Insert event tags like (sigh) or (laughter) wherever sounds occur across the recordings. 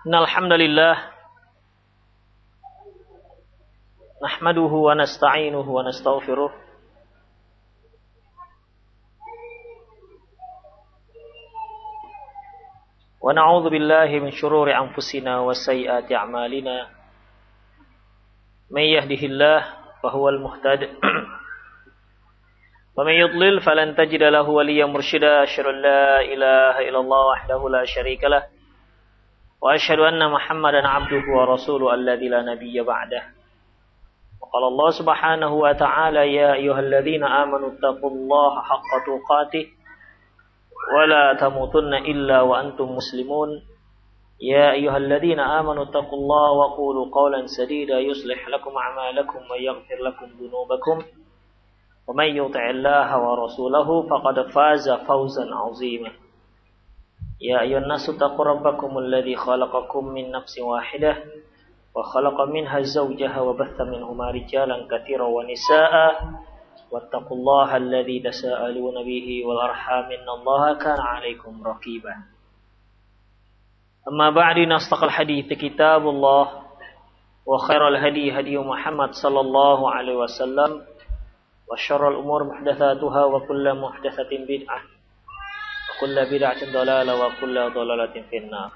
Alhamdulillah Nahmaduhu wa nasta'inuhu wa nasta'ufiruh Wa na'udhu min syururi anfusina wa sayyati a'malina Man yahdihillah fahuwal muhtad Wa man yudlil falan tajida lahu ilallah wahdahu la syarikalah وأشهد أن محمدا عبده ورسوله الذي لا نبي بعده. وقال الله سبحانه وتعالى يا أيها الذين آمنوا اتقوا الله حق تقاته ولا تموتن إلا وأنتم مسلمون. يا أيها الذين آمنوا اتقوا الله وقولوا قولا سديدا يصلح لكم أعمالكم ويغفر لكم ذنوبكم. ومن يطع الله ورسوله فقد فاز فوزا عظيما. يا أيها الناس اتقوا ربكم الذي خلقكم من نفس واحدة وخلق منها زوجها وبث منهما رجالا كثيرا ونساء. واتقوا الله الذي تساءلون به والأرحام إن الله كان عليكم رقيبا. أما بعد نصدق الحديث كتاب الله وخير الهدي هدي محمد صلى الله عليه وسلم وشر الأمور محدثاتها وكل محدثة بدعة. وكل بدعة ضلالة وكل ضلالة في النار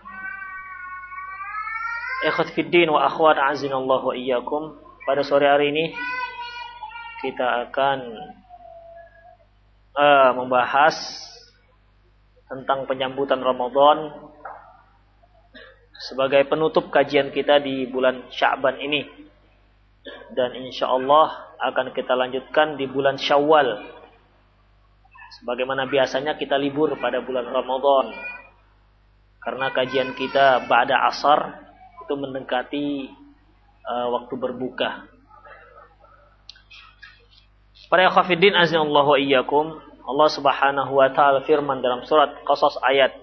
Ikhwat fiddin wa akhwat azinallah wa iyyakum. Pada sore hari ini kita akan uh, membahas tentang penyambutan Ramadan sebagai penutup kajian kita di bulan Sya'ban ini. Dan insya Allah akan kita lanjutkan di bulan Syawal. Sebagaimana biasanya kita libur pada bulan Ramadan. Karena kajian kita Ba'da Asar itu mendekati uh, waktu berbuka. Para khafidin azinallahu wa iyyakum, Allah Subhanahu wa taala firman dalam surat Qasas ayat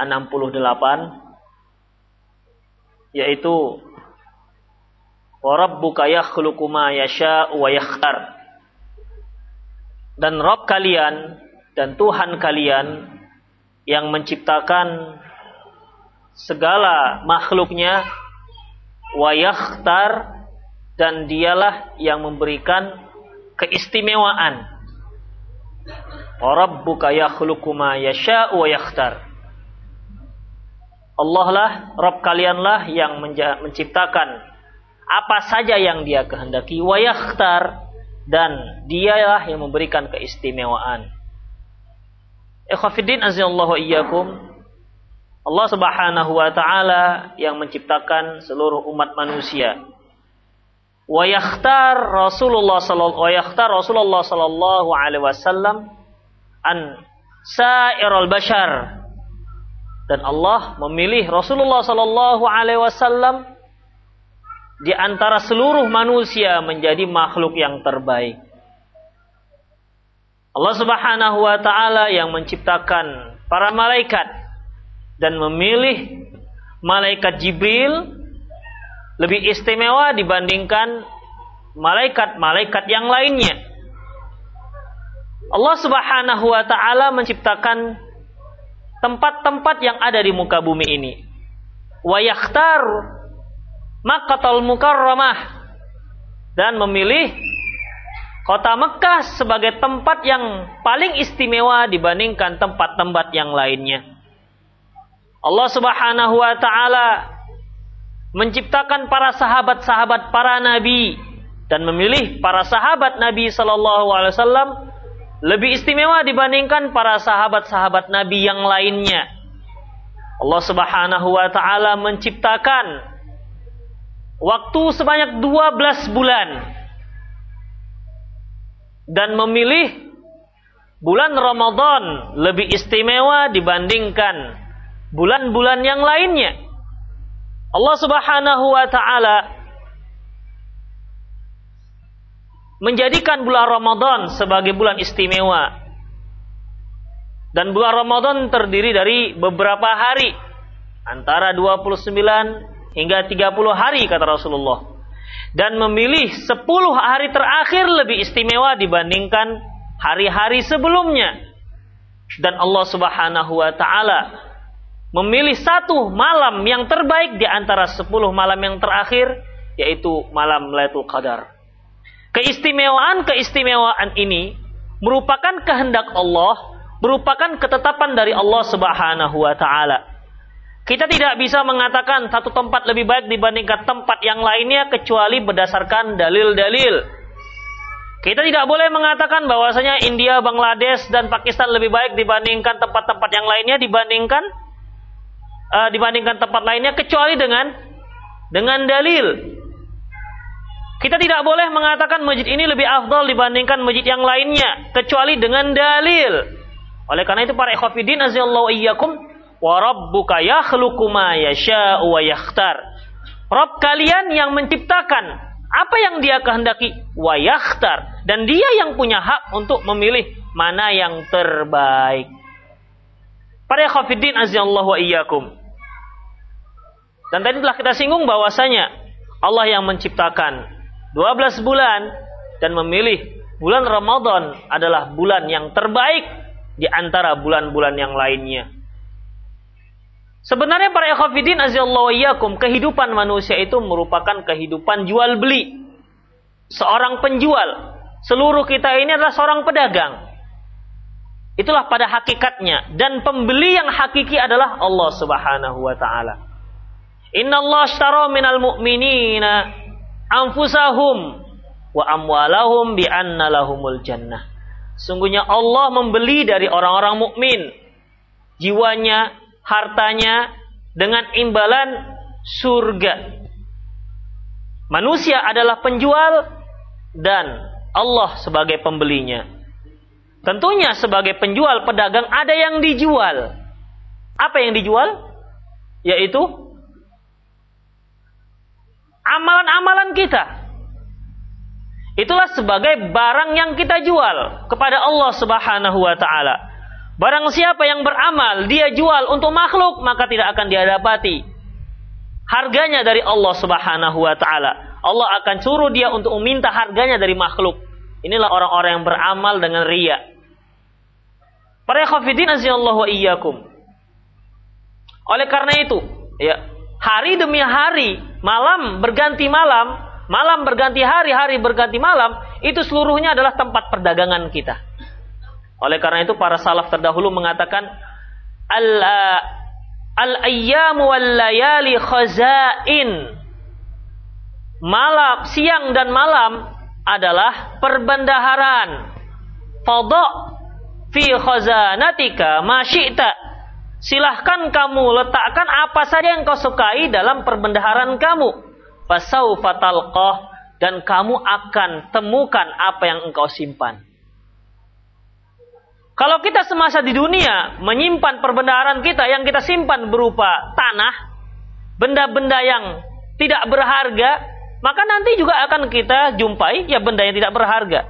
68 yaitu wa yakhluqu ma yasha'u wa yakhtar. Dan Rabb kalian dan Tuhan kalian yang menciptakan segala makhluknya wa yakhtar dan dialah yang memberikan keistimewaan. Rabbuka yakhluqu ma yasha'u wa yakhtar. Allah lah, Rabb kalianlah yang menciptakan apa saja yang dia kehendaki wa yakhtar dan dialah yang memberikan keistimewaan. Ikhwatiddin azallahu iyyakum Allah Subhanahu wa taala yang menciptakan seluruh umat manusia. Wa yakhtar Rasulullah sallallahu wa yakhtar Rasulullah sallallahu alaihi wasallam an sa'irul bashar. Dan Allah memilih Rasulullah sallallahu alaihi wasallam di antara seluruh manusia menjadi makhluk yang terbaik. Allah Subhanahu wa taala yang menciptakan para malaikat dan memilih malaikat Jibril lebih istimewa dibandingkan malaikat-malaikat yang lainnya. Allah Subhanahu wa taala menciptakan tempat-tempat yang ada di muka bumi ini. Wa yakhtar Makkahul Mukarramah dan memilih kota Mekah sebagai tempat yang paling istimewa dibandingkan tempat-tempat yang lainnya. Allah Subhanahu wa taala menciptakan para sahabat-sahabat para nabi dan memilih para sahabat Nabi sallallahu alaihi wasallam lebih istimewa dibandingkan para sahabat-sahabat nabi yang lainnya. Allah Subhanahu wa taala menciptakan waktu sebanyak 12 bulan dan memilih bulan Ramadan lebih istimewa dibandingkan bulan-bulan yang lainnya. Allah Subhanahu wa taala menjadikan bulan Ramadan sebagai bulan istimewa. Dan bulan Ramadan terdiri dari beberapa hari antara 29 hingga 30 hari kata Rasulullah. Dan memilih 10 hari terakhir lebih istimewa dibandingkan hari-hari sebelumnya. Dan Allah Subhanahu wa taala memilih satu malam yang terbaik di antara sepuluh malam yang terakhir, yaitu malam Lailatul Qadar. Keistimewaan-keistimewaan ini merupakan kehendak Allah, merupakan ketetapan dari Allah Subhanahu wa taala. Kita tidak bisa mengatakan satu tempat lebih baik dibandingkan tempat yang lainnya kecuali berdasarkan dalil-dalil. Kita tidak boleh mengatakan bahwasanya India, Bangladesh dan Pakistan lebih baik dibandingkan tempat-tempat yang lainnya dibandingkan uh, dibandingkan tempat lainnya kecuali dengan dengan dalil. Kita tidak boleh mengatakan masjid ini lebih afdal dibandingkan masjid yang lainnya kecuali dengan dalil. Oleh karena itu para ikhwafidin azallahu iyyakum wa rabbuka yakhluqu ma yasha'u wa yakhtar. Rabb kalian yang menciptakan apa yang dia kehendaki wa yakhtar dan dia yang punya hak untuk memilih mana yang terbaik. Para ikhwafidin azallahu iyyakum. Dan tadi telah kita singgung bahwasanya Allah yang menciptakan 12 bulan dan memilih bulan Ramadan adalah bulan yang terbaik di antara bulan-bulan yang lainnya. Sebenarnya para ikhwafidin azallahu iyyakum, kehidupan manusia itu merupakan kehidupan jual beli. Seorang penjual, seluruh kita ini adalah seorang pedagang. Itulah pada hakikatnya dan pembeli yang hakiki adalah Allah Subhanahu wa taala. Inna Allah ashtara minal mu'minina anfusahum wa amwalahum bi anna lahumul jannah. Sungguhnya Allah membeli dari orang-orang mukmin jiwanya, hartanya dengan imbalan surga. Manusia adalah penjual dan Allah sebagai pembelinya. Tentunya sebagai penjual pedagang ada yang dijual. Apa yang dijual? Yaitu amalan-amalan kita. Itulah sebagai barang yang kita jual kepada Allah Subhanahu wa taala. Barang siapa yang beramal dia jual untuk makhluk maka tidak akan dia dapati harganya dari Allah Subhanahu wa taala. Allah akan suruh dia untuk meminta harganya dari makhluk. Inilah orang-orang yang beramal dengan ria. Para khafidin iyyakum. Oleh karena itu, ya, hari demi hari, malam berganti malam, malam berganti hari, hari berganti malam, itu seluruhnya adalah tempat perdagangan kita. Oleh karena itu para salaf terdahulu mengatakan al al ayyamu wal layali khazain. Malam, siang dan malam adalah perbendaharaan. Fadha fi khazanatika ma Silahkan kamu letakkan apa saja yang kau sukai dalam perbendaharaan kamu. Fasau fatalqah dan kamu akan temukan apa yang engkau simpan. Kalau kita semasa di dunia menyimpan perbendaharaan kita yang kita simpan berupa tanah, benda-benda yang tidak berharga, maka nanti juga akan kita jumpai ya benda yang tidak berharga.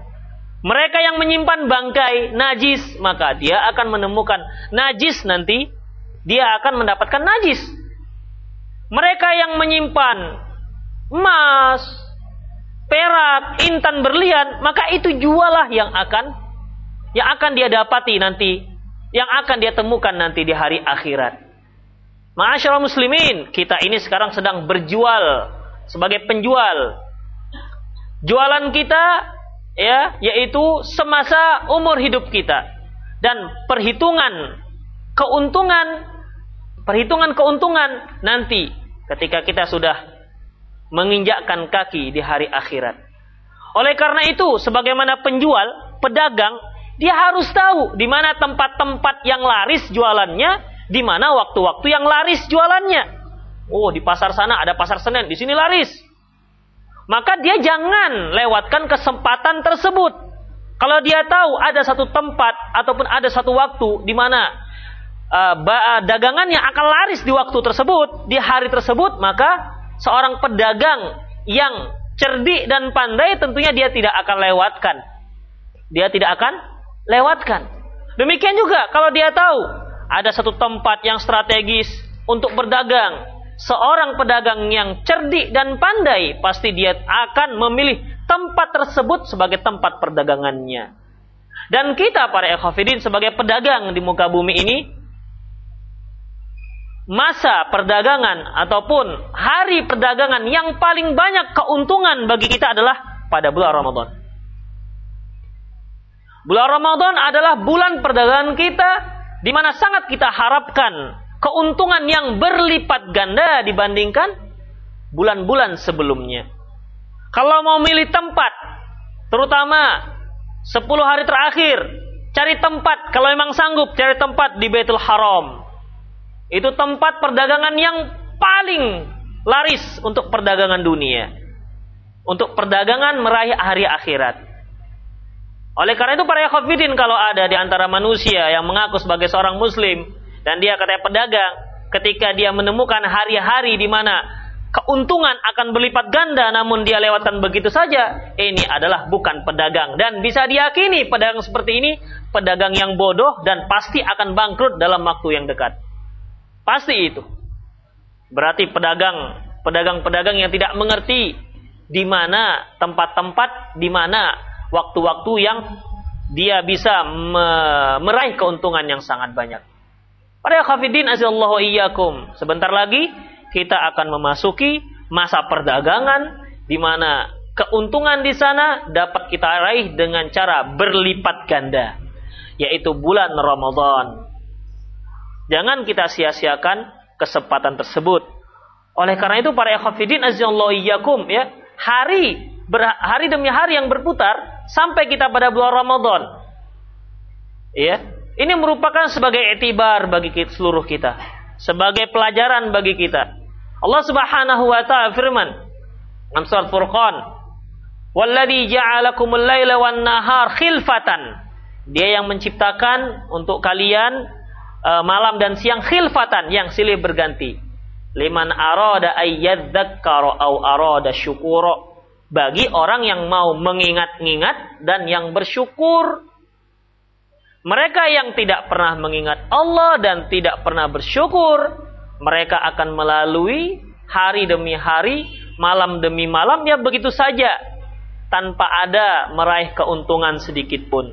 Mereka yang menyimpan bangkai najis, maka dia akan menemukan najis nanti dia akan mendapatkan najis. Mereka yang menyimpan emas, perak, intan berlian, maka itu jualah yang akan yang akan dia dapati nanti, yang akan dia temukan nanti di hari akhirat. Ma'asyiral muslimin, kita ini sekarang sedang berjual sebagai penjual. Jualan kita ya yaitu semasa umur hidup kita dan perhitungan keuntungan perhitungan keuntungan nanti ketika kita sudah menginjakkan kaki di hari akhirat. Oleh karena itu, sebagaimana penjual, pedagang, dia harus tahu di mana tempat-tempat yang laris jualannya, di mana waktu-waktu yang laris jualannya. Oh, di pasar sana ada pasar Senen, di sini laris. Maka dia jangan lewatkan kesempatan tersebut. Kalau dia tahu ada satu tempat ataupun ada satu waktu di mana uh, dagangan yang akan laris di waktu tersebut, di hari tersebut, maka seorang pedagang yang cerdik dan pandai tentunya dia tidak akan lewatkan. Dia tidak akan lewatkan. Demikian juga kalau dia tahu ada satu tempat yang strategis untuk berdagang. Seorang pedagang yang cerdik dan pandai pasti dia akan memilih tempat tersebut sebagai tempat perdagangannya. Dan kita para ekhafidin sebagai pedagang di muka bumi ini masa perdagangan ataupun hari perdagangan yang paling banyak keuntungan bagi kita adalah pada bulan Ramadan. Bulan Ramadan adalah bulan perdagangan kita di mana sangat kita harapkan keuntungan yang berlipat ganda dibandingkan bulan-bulan sebelumnya. Kalau mau milih tempat, terutama 10 hari terakhir, cari tempat kalau memang sanggup cari tempat di Baitul Haram. Itu tempat perdagangan yang paling laris untuk perdagangan dunia. Untuk perdagangan meraih hari akhirat. Oleh karena itu para khafidin kalau ada di antara manusia yang mengaku sebagai seorang muslim dan dia katanya pedagang, ketika dia menemukan hari-hari di mana keuntungan akan berlipat ganda namun dia lewatkan begitu saja, ini adalah bukan pedagang dan bisa diyakini pedagang seperti ini pedagang yang bodoh dan pasti akan bangkrut dalam waktu yang dekat. Pasti itu. Berarti pedagang pedagang-pedagang yang tidak mengerti di mana tempat-tempat di mana waktu-waktu yang dia bisa meraih keuntungan yang sangat banyak. Para khafidin azallahu iyyakum. Sebentar lagi kita akan memasuki masa perdagangan di mana keuntungan di sana dapat kita raih dengan cara berlipat ganda, yaitu bulan Ramadan. Jangan kita sia-siakan kesempatan tersebut. Oleh karena itu para ikhwafidin azallahu iyyakum ya, hari hari demi hari yang berputar sampai kita pada bulan Ramadan. Ya, ini merupakan sebagai etibar bagi kita, seluruh kita, sebagai pelajaran bagi kita. Allah Subhanahu wa taala firman dalam surat Furqan, "Walladzi ja'alakumul laila wan nahar khilfatan." Dia yang menciptakan untuk kalian uh, malam dan siang khilfatan yang silih berganti. Liman arada ayyadzakkara au arada syukura. Bagi orang yang mau mengingat-ingat dan yang bersyukur. Mereka yang tidak pernah mengingat Allah dan tidak pernah bersyukur, mereka akan melalui hari demi hari, malam demi malam ya begitu saja tanpa ada meraih keuntungan sedikit pun.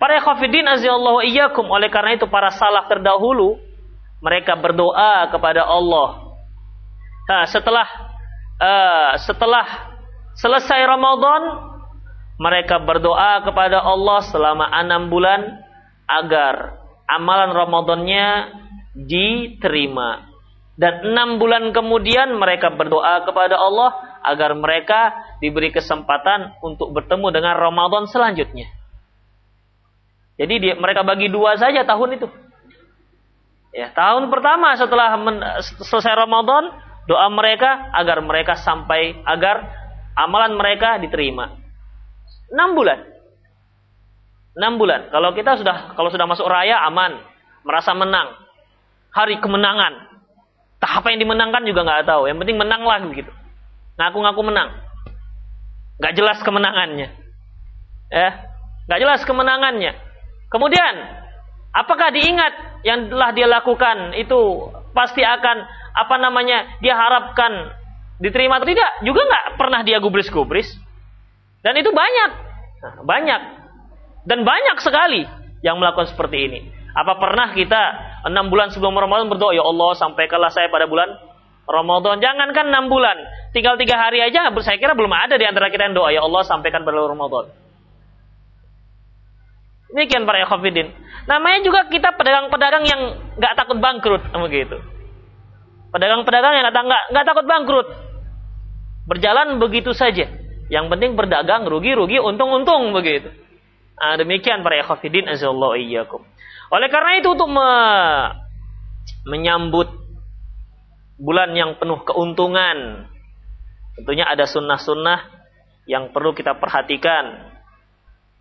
Para khafidin azallahu iyyakum oleh karena itu para salaf terdahulu mereka berdoa kepada Allah. Nah, setelah uh, setelah selesai Ramadan mereka berdoa kepada Allah selama enam bulan agar amalan Ramadannya diterima. Dan enam bulan kemudian mereka berdoa kepada Allah agar mereka diberi kesempatan untuk bertemu dengan Ramadan selanjutnya. Jadi dia, mereka bagi dua saja tahun itu. Ya, tahun pertama setelah men, selesai Ramadan, doa mereka agar mereka sampai agar amalan mereka diterima. Enam bulan. Enam bulan. Kalau kita sudah kalau sudah masuk raya aman, merasa menang. Hari kemenangan. Tak apa yang dimenangkan juga nggak tahu. Yang penting menang lah begitu. Ngaku-ngaku menang. Nggak jelas kemenangannya. Ya, nggak jelas kemenangannya. Kemudian, apakah diingat yang telah dia lakukan itu pasti akan apa namanya dia harapkan diterima atau tidak? Juga nggak pernah dia gubris-gubris. Dan itu banyak, nah, banyak dan banyak sekali yang melakukan seperti ini. Apa pernah kita enam bulan sebelum Ramadan berdoa, ya Allah sampaikanlah saya pada bulan Ramadan. Jangankan enam bulan, tinggal tiga hari aja, saya kira belum ada di antara kita yang doa, ya Allah sampaikan pada Ramadan. Demikian para ikhwafidin. Namanya juga kita pedagang-pedagang yang nggak takut bangkrut, begitu. Pedagang-pedagang yang nggak nggak takut bangkrut. Berjalan begitu saja. Yang penting berdagang rugi-rugi, untung-untung begitu. Nah, demikian para ikhwafidin azallahu iyyakum. Oleh karena itu untuk me menyambut bulan yang penuh keuntungan, tentunya ada sunnah-sunnah yang perlu kita perhatikan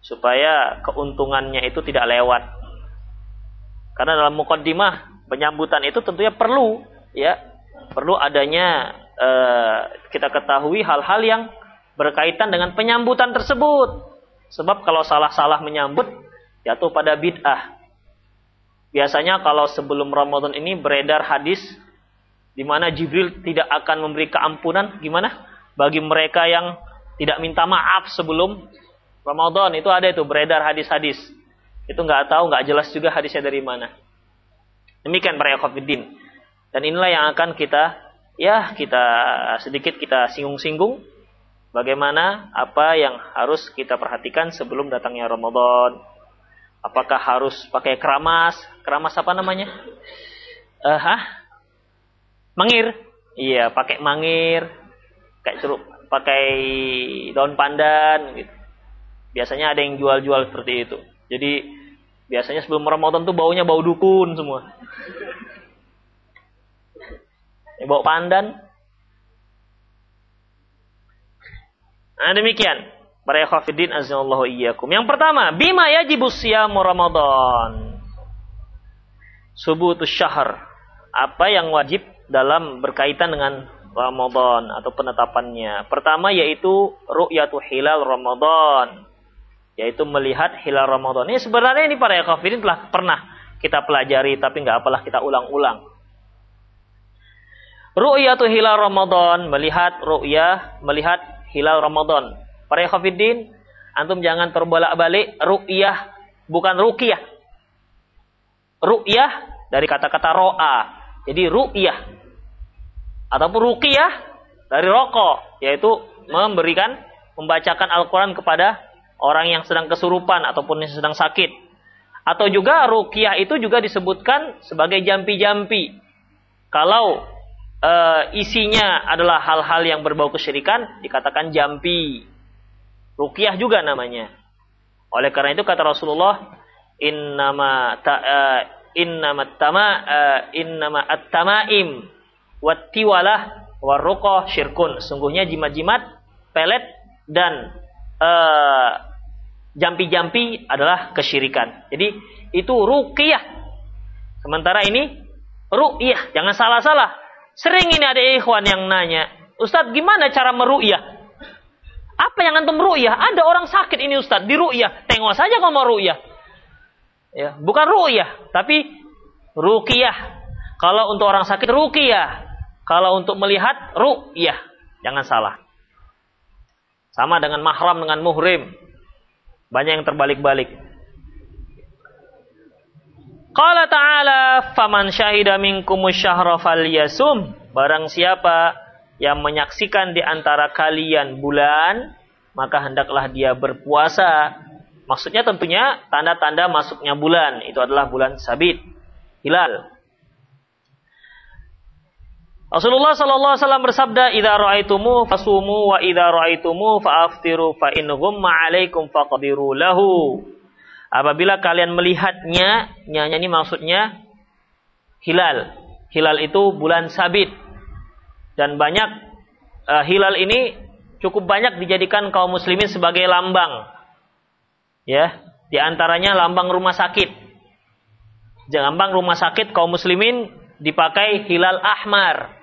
supaya keuntungannya itu tidak lewat. Karena dalam mukaddimah penyambutan itu tentunya perlu ya, perlu adanya uh, kita ketahui hal-hal yang berkaitan dengan penyambutan tersebut. Sebab kalau salah-salah menyambut jatuh pada bid'ah. Biasanya kalau sebelum Ramadan ini beredar hadis di mana Jibril tidak akan memberi keampunan gimana bagi mereka yang tidak minta maaf sebelum Ramadan itu ada itu beredar hadis-hadis. Itu nggak tahu, nggak jelas juga hadisnya dari mana. Demikian para ikhwatiddin. Dan inilah yang akan kita ya kita sedikit kita singgung-singgung bagaimana apa yang harus kita perhatikan sebelum datangnya Ramadan. Apakah harus pakai keramas? Keramas apa namanya? Uh, hah? Mangir. Iya, pakai mangir. Kayak ceruk, pakai daun pandan gitu. Biasanya ada yang jual-jual seperti itu. Jadi biasanya sebelum Ramadan tuh baunya bau dukun semua. Ya, bau pandan. Nah, demikian. Para ikhwafidin azallahu iyyakum. Yang pertama, bima yajibus siyamu Ramadan. Subutus syahr. Apa yang wajib dalam berkaitan dengan Ramadan atau penetapannya. Pertama yaitu ru'yatu hilal Ramadan. Yaitu melihat hilal Ramadan. Ini sebenarnya ini para ikhwafidin telah pernah kita pelajari tapi nggak apalah kita ulang-ulang. Ru'yatu hilal Ramadan, melihat ru'yah, melihat hilal Ramadan. Para khafidin, antum jangan terbolak-balik ru'yah, bukan ruqyah. Ru'yah dari kata-kata ro'a. Jadi ru'yah. Ataupun ruqyah dari rokok, yaitu memberikan, membacakan Al-Quran kepada orang yang sedang kesurupan ataupun yang sedang sakit. Atau juga ruqyah itu juga disebutkan sebagai jampi-jampi. Kalau uh, isinya adalah hal-hal yang berbau kesyirikan, dikatakan jampi. Ruqyah juga namanya. Oleh karena itu kata Rasulullah, innama ta, uh, innama tama uh, innama at-tamaim wattiwalah warruqah syirkun. Sungguhnya jimat-jimat, pelet dan jampi-jampi uh, adalah kesyirikan. Jadi itu ruqyah. Sementara ini ru'yah, jangan salah-salah. Sering ini ada ikhwan yang nanya, Ustadz gimana cara meru'yah? Apa yang antum ru'yah? Ada orang sakit ini Ustadz, di ru'yah. Tengok saja kalau mau ru'yah. Ya, bukan ru'yah, tapi ruqyah. Kalau untuk orang sakit ruqyah. Kalau untuk melihat ru'yah. Jangan salah. Sama dengan mahram dengan muhrim. Banyak yang terbalik-balik. Qala ta'ala faman syahida minkum syahra falyasum. Barang siapa yang menyaksikan di antara kalian bulan maka hendaklah dia berpuasa. Maksudnya tentunya tanda-tanda masuknya bulan. Itu adalah bulan sabit hilal. Rasulullah sallallahu alaihi wasallam bersabda, "Idza ra'aitumu fasumu wa idza ra'aitumu fa'aftiru fa in ghumma 'alaikum faqdiru lahu." Apabila kalian melihatnya, nyanya ini maksudnya hilal. Hilal itu bulan sabit. Dan banyak uh, hilal ini cukup banyak dijadikan kaum muslimin sebagai lambang. Ya, di antaranya lambang rumah sakit. Lambang rumah sakit kaum muslimin dipakai hilal ahmar.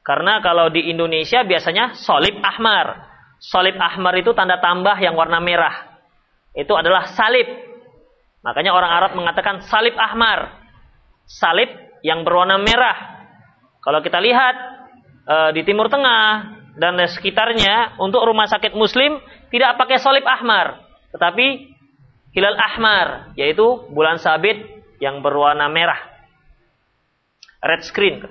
Karena kalau di Indonesia biasanya solib ahmar. Solib ahmar itu tanda tambah yang warna merah itu adalah salib. Makanya orang Arab mengatakan salib ahmar. Salib yang berwarna merah. Kalau kita lihat e, di Timur Tengah dan sekitarnya untuk rumah sakit muslim tidak pakai salib ahmar, tetapi hilal ahmar yaitu bulan sabit yang berwarna merah. Red screen.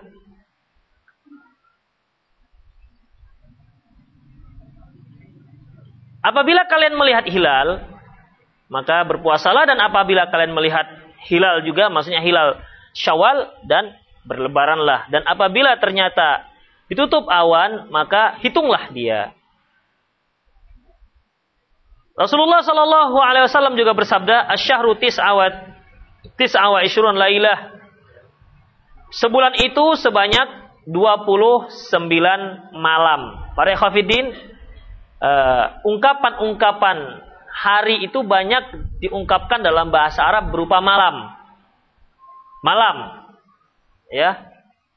Apabila kalian melihat hilal, maka berpuasalah dan apabila kalian melihat hilal juga, maksudnya hilal syawal dan berlebaranlah. Dan apabila ternyata ditutup awan, maka hitunglah dia. Rasulullah Shallallahu Alaihi Wasallam juga bersabda, asyahru tis'awat tis'awa ishrun lailah. Sebulan itu sebanyak 29 malam. Para khafidin, uh, ungkapan-ungkapan hari itu banyak diungkapkan dalam bahasa Arab berupa malam. Malam. Ya.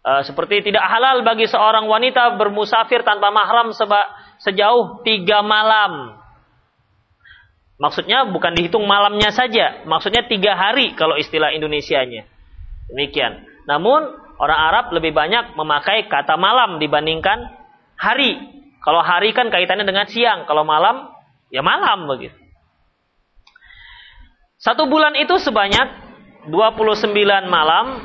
E, seperti tidak halal bagi seorang wanita bermusafir tanpa mahram seba, sejauh tiga malam. Maksudnya bukan dihitung malamnya saja, maksudnya tiga hari kalau istilah Indonesianya. Demikian. Namun orang Arab lebih banyak memakai kata malam dibandingkan hari. Kalau hari kan kaitannya dengan siang, kalau malam ya malam begitu. Satu bulan itu sebanyak 29 malam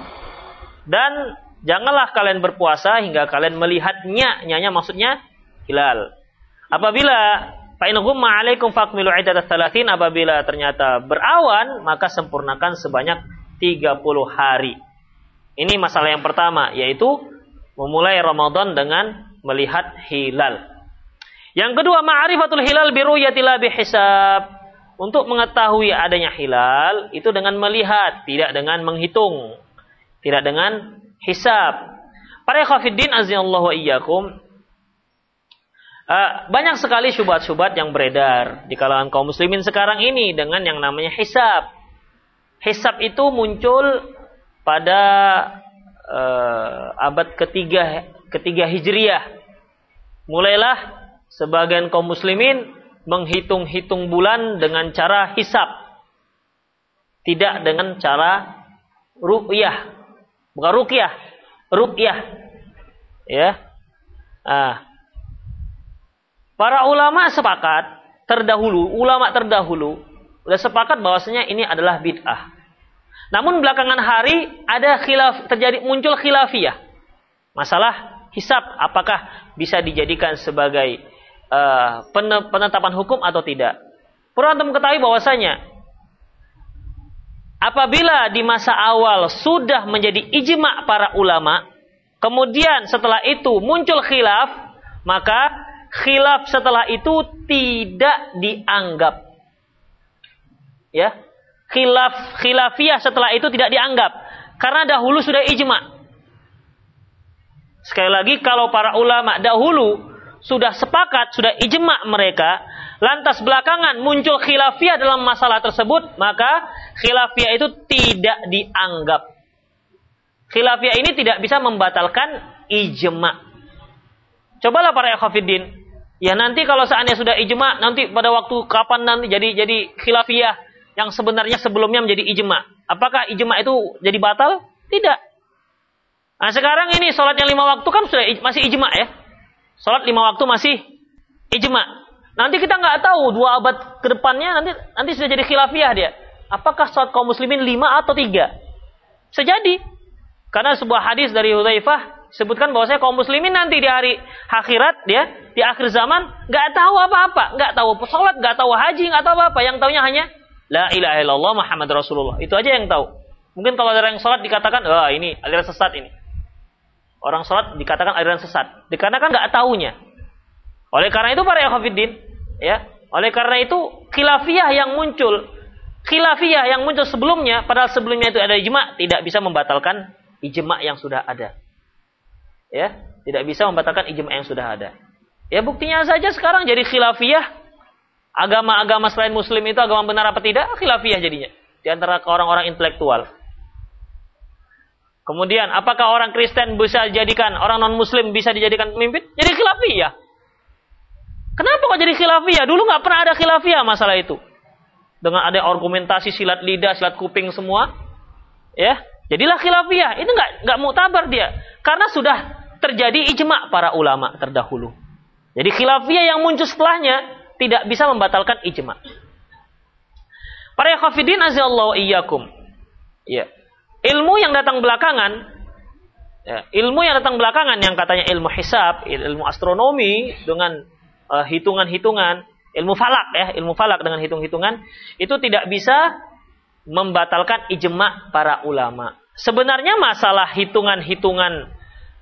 Dan janganlah kalian berpuasa hingga kalian melihatnya, nyanya maksudnya hilal. Apabila fa in ghumma alaikum fakmilu iddatat salatin apabila ternyata berawan maka sempurnakan sebanyak 30 hari. Ini masalah yang pertama yaitu memulai Ramadan dengan melihat hilal. Yang kedua ma'rifatul hilal biruyatila bihisab. Untuk mengetahui adanya hilal itu dengan melihat, tidak dengan menghitung, tidak dengan hisab. Para khafiddin azinallahu wa iyyakum uh, banyak sekali syubhat-syubhat yang beredar di kalangan kaum muslimin sekarang ini dengan yang namanya hisab. Hisab itu muncul pada uh, abad ketiga ketiga hijriyah. Mulailah sebagian kaum muslimin menghitung-hitung bulan dengan cara hisap. Tidak dengan cara ruqyah. Bukan ruqyah, ruqyah. Ya. Ah. Para ulama sepakat terdahulu, ulama terdahulu sudah sepakat bahwasanya ini adalah bid'ah. Namun belakangan hari ada khilaf terjadi muncul khilafiyah. Masalah hisap apakah bisa dijadikan sebagai uh, penetapan hukum atau tidak. Perlu antum ketahui bahwasanya apabila di masa awal sudah menjadi ijma para ulama, kemudian setelah itu muncul khilaf, maka khilaf setelah itu tidak dianggap. Ya. Khilaf khilafiyah setelah itu tidak dianggap karena dahulu sudah ijma. Sekali lagi kalau para ulama dahulu sudah sepakat, sudah ijma mereka, lantas belakangan muncul khilafiyah dalam masalah tersebut, maka khilafiyah itu tidak dianggap. Khilafiyah ini tidak bisa membatalkan ijma. Cobalah para ekhafiddin. Ya nanti kalau seandainya sudah ijma, nanti pada waktu kapan nanti jadi jadi khilafiyah yang sebenarnya sebelumnya menjadi ijma. Apakah ijma itu jadi batal? Tidak. Nah sekarang ini sholat yang lima waktu kan sudah masih ijma ya. Sholat lima waktu masih ijma. Nanti kita nggak tahu dua abad ke depannya nanti nanti sudah jadi khilafiyah dia. Apakah sholat kaum muslimin lima atau tiga? Sejadi. Karena sebuah hadis dari Hudzaifah sebutkan bahwa saya kaum muslimin nanti di hari akhirat dia di akhir zaman nggak tahu apa-apa, nggak tahu sholat, nggak tahu haji, nggak tahu apa-apa. Yang tahunya hanya la ilaha illallah Muhammad Rasulullah. Itu aja yang tahu. Mungkin kalau ada yang sholat dikatakan, wah ini aliran sesat ini. Orang sholat dikatakan aliran sesat. Dikarenakan nggak tahunya. Oleh karena itu para ikhwatiddin, ya. Oleh karena itu khilafiyah yang muncul, khilafiyah yang muncul sebelumnya, padahal sebelumnya itu ada ijma, tidak bisa membatalkan ijma yang sudah ada. Ya, tidak bisa membatalkan ijma yang sudah ada. Ya buktinya saja sekarang jadi khilafiyah agama-agama selain muslim itu agama benar apa tidak? Khilafiyah jadinya di antara orang-orang intelektual. Kemudian, apakah orang Kristen bisa dijadikan, orang non-Muslim bisa dijadikan pemimpin? Jadi khilafiyah. Kenapa kok jadi khilafiyah? Dulu nggak pernah ada khilafiyah masalah itu. Dengan ada argumentasi silat lidah, silat kuping semua, ya, jadilah khilafiyah. Itu nggak nggak mutabar dia, karena sudah terjadi ijma para ulama terdahulu. Jadi khilafiyah yang muncul setelahnya tidak bisa membatalkan ijma. Para khafidin azallahu iyyakum. Ya ilmu yang datang belakangan, ya, ilmu yang datang belakangan yang katanya ilmu hisab, ilmu astronomi dengan uh, hitungan-hitungan, ilmu falak ya, ilmu falak dengan hitung-hitungan, itu tidak bisa membatalkan ijma para ulama. Sebenarnya masalah hitungan-hitungan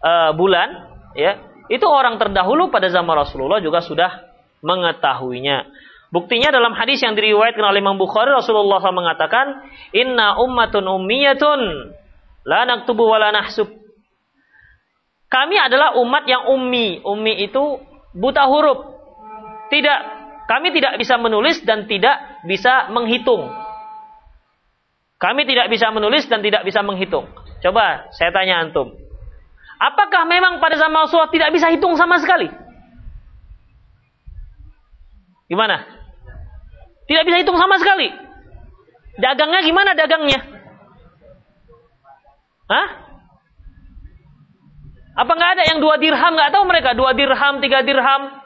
uh, bulan, ya, itu orang terdahulu pada zaman Rasulullah juga sudah mengetahuinya. Buktinya dalam hadis yang diriwayatkan oleh Imam Bukhari Rasulullah SAW mengatakan, "Inna ummatun ummiyatun la naktubu wa la nahsub." Kami adalah umat yang ummi. Ummi itu buta huruf. Tidak, kami tidak bisa menulis dan tidak bisa menghitung. Kami tidak bisa menulis dan tidak bisa menghitung. Coba saya tanya antum. Apakah memang pada zaman Rasulullah tidak bisa hitung sama sekali? Gimana? Tidak bisa hitung sama sekali. Dagangnya gimana dagangnya? Hah? Apa nggak ada yang dua dirham? Nggak tahu mereka dua dirham, tiga dirham.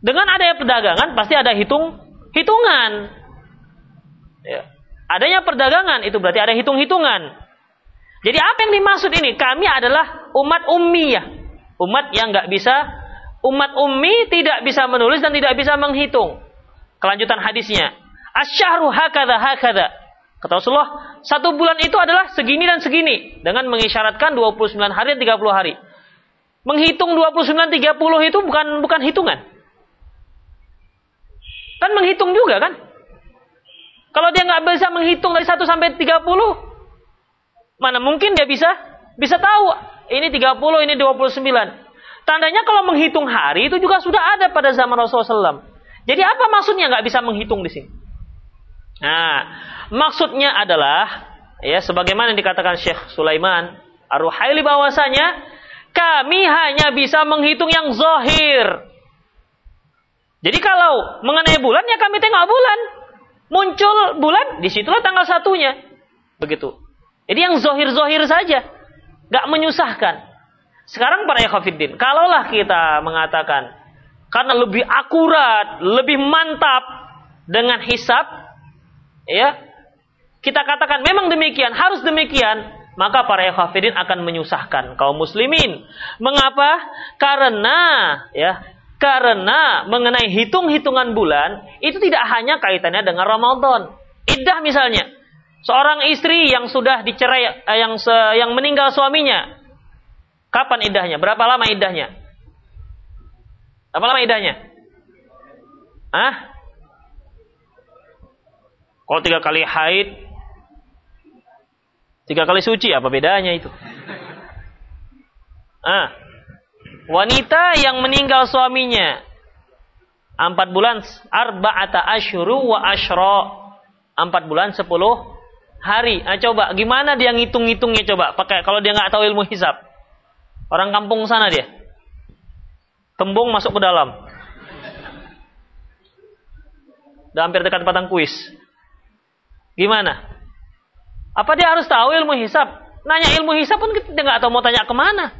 Dengan adanya perdagangan pasti ada hitung hitungan. Ya. Adanya perdagangan itu berarti ada hitung-hitungan. Jadi apa yang dimaksud ini? Kami adalah umat ummiyah. Umat yang nggak bisa, umat ummi tidak bisa menulis dan tidak bisa menghitung. Kelanjutan hadisnya. Asyahru hakada hakada. Kata Rasulullah, satu bulan itu adalah segini dan segini. Dengan mengisyaratkan 29 hari dan 30 hari. Menghitung 29, 30 itu bukan bukan hitungan. Kan menghitung juga kan? Kalau dia nggak bisa menghitung dari 1 sampai 30, mana mungkin dia bisa bisa tahu ini 30, ini 29. Tandanya kalau menghitung hari itu juga sudah ada pada zaman Rasulullah. Jadi apa maksudnya nggak bisa menghitung di sini? Nah, maksudnya adalah ya sebagaimana yang dikatakan Syekh Sulaiman Ar-Ruhaili bahwasanya kami hanya bisa menghitung yang zohir. Jadi kalau mengenai bulan ya kami tengok bulan. Muncul bulan, di situlah tanggal satunya. Begitu. Jadi yang zohir-zohir saja. Gak menyusahkan. Sekarang para ekhafiddin, kalaulah kita mengatakan karena lebih akurat, lebih mantap dengan hisap, ya, kita katakan memang demikian, harus demikian, maka para ikhwafidin akan menyusahkan kaum muslimin. Mengapa? Karena ya, karena mengenai hitung-hitungan bulan itu tidak hanya kaitannya dengan Ramadan. Iddah misalnya, seorang istri yang sudah dicerai eh, yang se, yang meninggal suaminya. Kapan iddahnya? Berapa lama iddahnya? Berapa lama iddahnya? Ah? Kalau tiga kali haid Tiga kali suci, apa bedanya itu? Ah, wanita yang meninggal suaminya empat bulan arba'ata ashuru wa ashro empat bulan sepuluh hari. Ah, coba gimana dia ngitung-ngitungnya coba? Pakai kalau dia nggak tahu ilmu hisab. Orang kampung sana dia. Tembung masuk ke dalam. Udah hampir dekat patang kuis. Gimana? Apa dia harus tahu ilmu hisab? Nanya ilmu hisab pun kita nggak tahu mau tanya ke mana.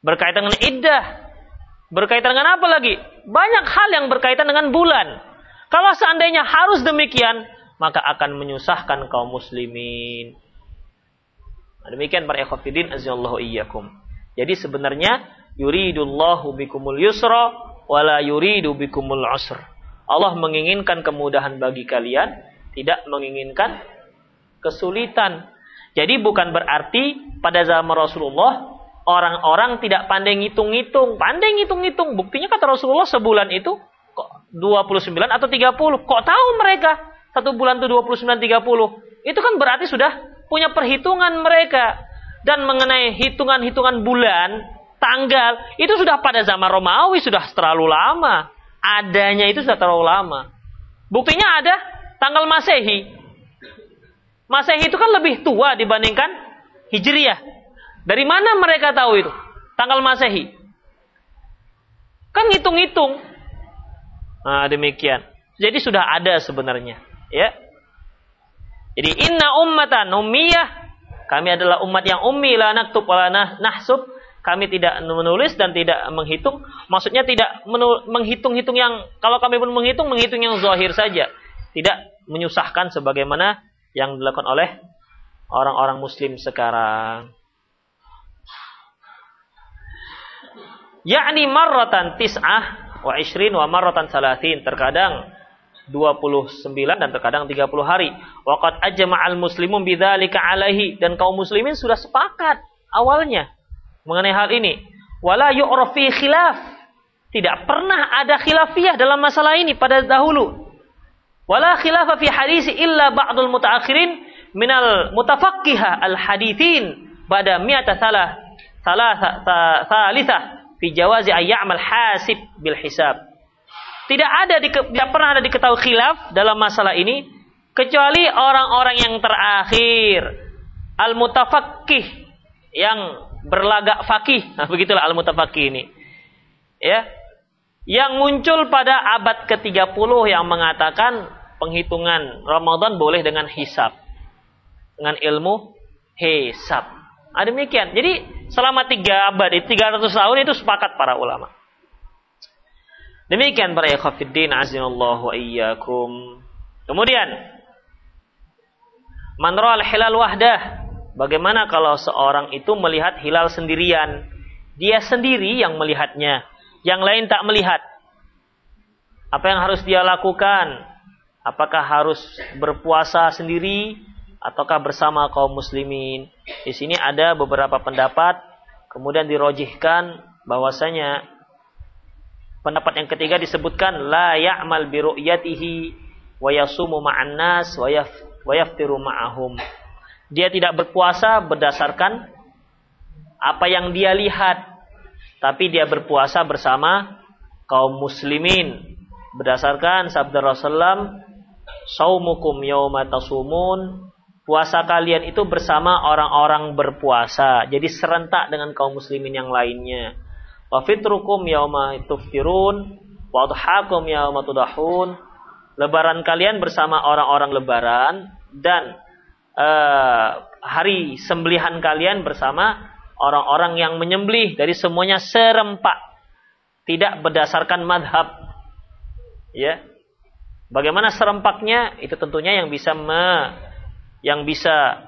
Berkaitan dengan iddah. Berkaitan dengan apa lagi? Banyak hal yang berkaitan dengan bulan. Kalau seandainya harus demikian, maka akan menyusahkan kaum muslimin. Demikian para ikhwatiddin azallahu iyyakum. Jadi sebenarnya yuridullahu bikumul yusra wala yuridu bikumul usr. Allah menginginkan kemudahan bagi kalian, tidak menginginkan kesulitan. Jadi bukan berarti pada zaman Rasulullah orang-orang tidak pandai ngitung-ngitung. Pandai ngitung-ngitung. Buktinya kata Rasulullah sebulan itu kok 29 atau 30. Kok tahu mereka satu bulan itu 29 30? Itu kan berarti sudah punya perhitungan mereka. Dan mengenai hitungan-hitungan bulan, tanggal, itu sudah pada zaman Romawi sudah terlalu lama. Adanya itu sudah terlalu lama. Buktinya ada tanggal Masehi. Masehi itu kan lebih tua dibandingkan Hijriyah. Dari mana mereka tahu itu? Tanggal Masehi. Kan ngitung-ngitung. Nah, demikian. Jadi sudah ada sebenarnya, ya. Jadi inna ummatan ummiyah. Kami adalah umat yang ummi la naktub wa nah, nahsub. Kami tidak menulis dan tidak menghitung. Maksudnya tidak menghitung-hitung yang kalau kami pun menghitung menghitung yang zahir saja. Tidak menyusahkan sebagaimana yang dilakukan oleh orang-orang muslim sekarang. Yakni marratan tis'ah wa ishrin wa marratan salatin. Terkadang 29 dan terkadang 30 hari. Waqad ajma'al muslimun bidzalika alaihi dan kaum muslimin sudah sepakat awalnya mengenai hal ini. Wala yu'raf fi khilaf. Tidak pernah ada khilafiyah dalam masalah ini pada dahulu. Wala khilafa fi hadisi illa ba'dul mutaakhirin minal mutafaqqiha al hadithin pada mi'ata salah salah salisa fi jawazi ayya'mal hasib bil hisab. Tidak ada tidak pernah ada diketahui khilaf dalam masalah ini kecuali orang-orang yang terakhir al mutafaqqih yang berlagak fakih. (laughs) Nah, begitulah al mutafaqqih ini. Ya, yang muncul pada abad ke-30 yang mengatakan penghitungan Ramadan boleh dengan hisab. Dengan ilmu hisab. Nah, demikian. Jadi selama tiga abad, 300 tahun itu sepakat para ulama. Demikian para ikhwafiddin azinallahu iyyakum. Kemudian man al hilal wahdah Bagaimana kalau seorang itu melihat hilal sendirian? Dia sendiri yang melihatnya, yang lain tak melihat. Apa yang harus dia lakukan? Apakah harus berpuasa sendiri ataukah bersama kaum muslimin? Di sini ada beberapa pendapat, kemudian dirojihkan bahwasanya pendapat yang ketiga disebutkan la ya'mal bi ru'yatihi wa yasumu ma'an nas wa yaftiru ma'ahum dia tidak berpuasa berdasarkan apa yang dia lihat. Tapi dia berpuasa bersama kaum muslimin. Berdasarkan sabda Rasulullah, Saumukum yawma tasumun. Puasa kalian itu bersama orang-orang berpuasa. Jadi serentak dengan kaum muslimin yang lainnya. Wa fitrukum yawma tuftirun. Wa adhakum yawma tudahun. Lebaran kalian bersama orang-orang lebaran. Dan uh, hari sembelihan kalian bersama orang-orang yang menyembelih dari semuanya serempak. Tidak berdasarkan madhab. Ya. Bagaimana serempaknya? Itu tentunya yang bisa me, yang bisa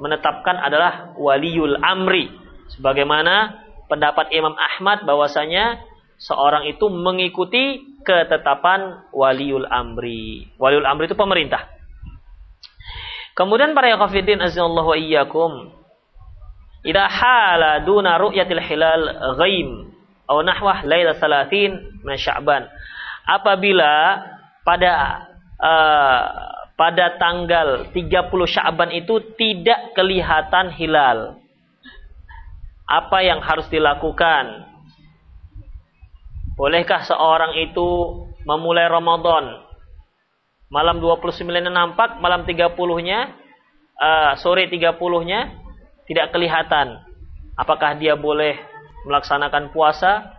menetapkan adalah waliul amri. Sebagaimana pendapat Imam Ahmad bahwasanya seorang itu mengikuti ketetapan waliul amri. Waliul amri itu pemerintah Kemudian para yakhafidin azallahu wa iyyakum. Idza hala duna ru'yatil hilal ghaim atau nahwah laila salatin min Sya'ban. Apabila pada uh, pada tanggal 30 Sya'ban itu tidak kelihatan hilal. Apa yang harus dilakukan? Bolehkah seorang itu memulai Ramadan Malam 29-nya nampak, malam 30-nya, uh, sore 30-nya tidak kelihatan. Apakah dia boleh melaksanakan puasa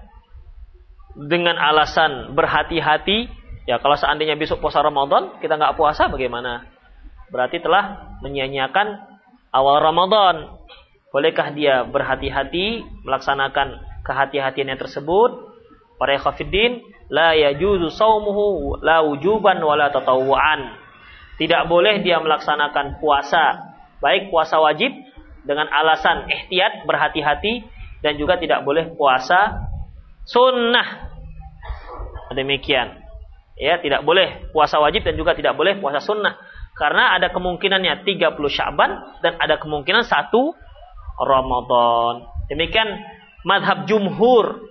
dengan alasan berhati-hati? Ya kalau seandainya besok puasa Ramadan, kita nggak puasa bagaimana? Berarti telah menyanyiakan awal Ramadan. Bolehkah dia berhati-hati melaksanakan kehati-hatiannya tersebut? Para khafidin, la yajuzu saumuhu la wujuban wala tatawuan. Tidak boleh dia melaksanakan puasa, baik puasa wajib dengan alasan ihtiyat berhati-hati dan juga tidak boleh puasa sunnah. Demikian. Ya, tidak boleh puasa wajib dan juga tidak boleh puasa sunnah. Karena ada kemungkinannya 30 Syaban dan ada kemungkinan satu Ramadan. Demikian madhab jumhur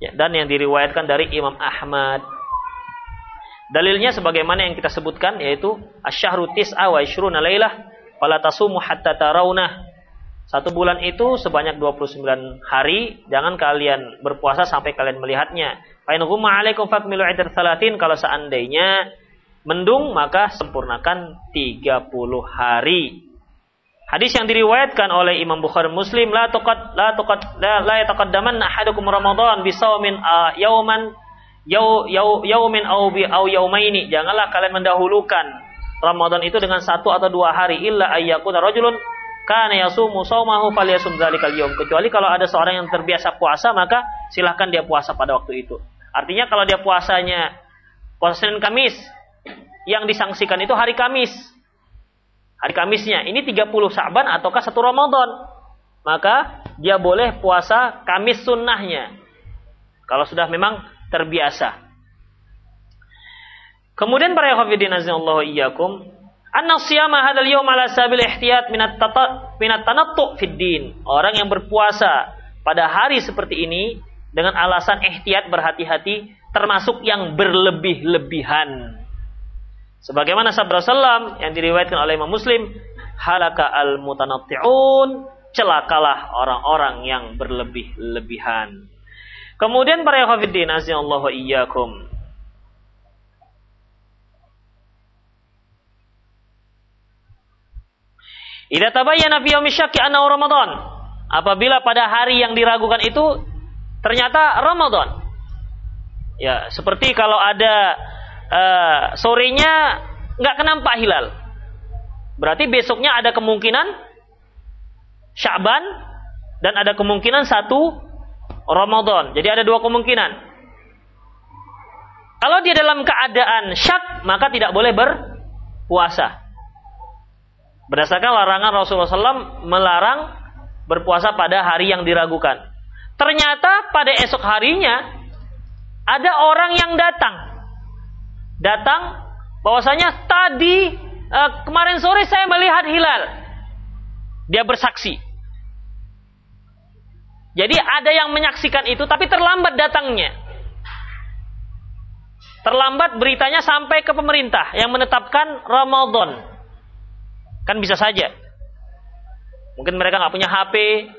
ya, dan yang diriwayatkan dari Imam Ahmad. Dalilnya sebagaimana yang kita sebutkan yaitu asyahru tis'a wa ishruna lailah fala tasumu hatta tarawna. Satu bulan itu sebanyak 29 hari, jangan kalian berpuasa sampai kalian melihatnya. Fa in ghumma alaikum fakmilu salatin kalau seandainya mendung maka sempurnakan 30 hari. Hadis yang diriwayatkan oleh Imam Bukhari Muslim la tuqad la tuqad la, la yataqaddaman ahadukum Ramadan bi saumin uh, yauman yau, yau, yaumin au bi au yaumaini. Janganlah kalian mendahulukan Ramadan itu dengan satu atau dua hari illa ayyakuna rajulun kana yasumu saumahu falyasum dzalikal yaum. Kecuali kalau ada seorang yang terbiasa puasa maka silahkan dia puasa pada waktu itu. Artinya kalau dia puasanya puasa Senin Kamis yang disangsikan itu hari Kamis hari Kamisnya. Ini 30 Sa'ban ataukah satu Ramadan. Maka dia boleh puasa Kamis sunnahnya. Kalau sudah memang terbiasa. Kemudian para hafidin azallahu iyyakum, anna siyama hadzal yawm ala sabil ihtiyat minat tata minat tanattu fid din. Orang yang berpuasa pada hari seperti ini dengan alasan ihtiyat berhati-hati termasuk yang berlebih-lebihan. Sebagaimana sabda Sallam yang diriwayatkan oleh Imam Muslim, halaka al mutanatti'un, celakalah orang-orang yang berlebih-lebihan. Kemudian para yakhafidin azallahu iyyakum. Idza tabayyana fi yaumi syakki Ramadan. Apabila pada hari yang diragukan itu ternyata Ramadan. Ya, seperti kalau ada uh, sorenya nggak kenampak hilal. Berarti besoknya ada kemungkinan Sya'ban dan ada kemungkinan satu Ramadan. Jadi ada dua kemungkinan. Kalau dia dalam keadaan syak, maka tidak boleh berpuasa. Berdasarkan larangan Rasulullah SAW melarang berpuasa pada hari yang diragukan. Ternyata pada esok harinya ada orang yang datang. Datang bahwasanya tadi uh, kemarin sore saya melihat hilal. Dia bersaksi. Jadi ada yang menyaksikan itu tapi terlambat datangnya. Terlambat beritanya sampai ke pemerintah yang menetapkan Ramadan. Kan bisa saja. Mungkin mereka nggak punya HP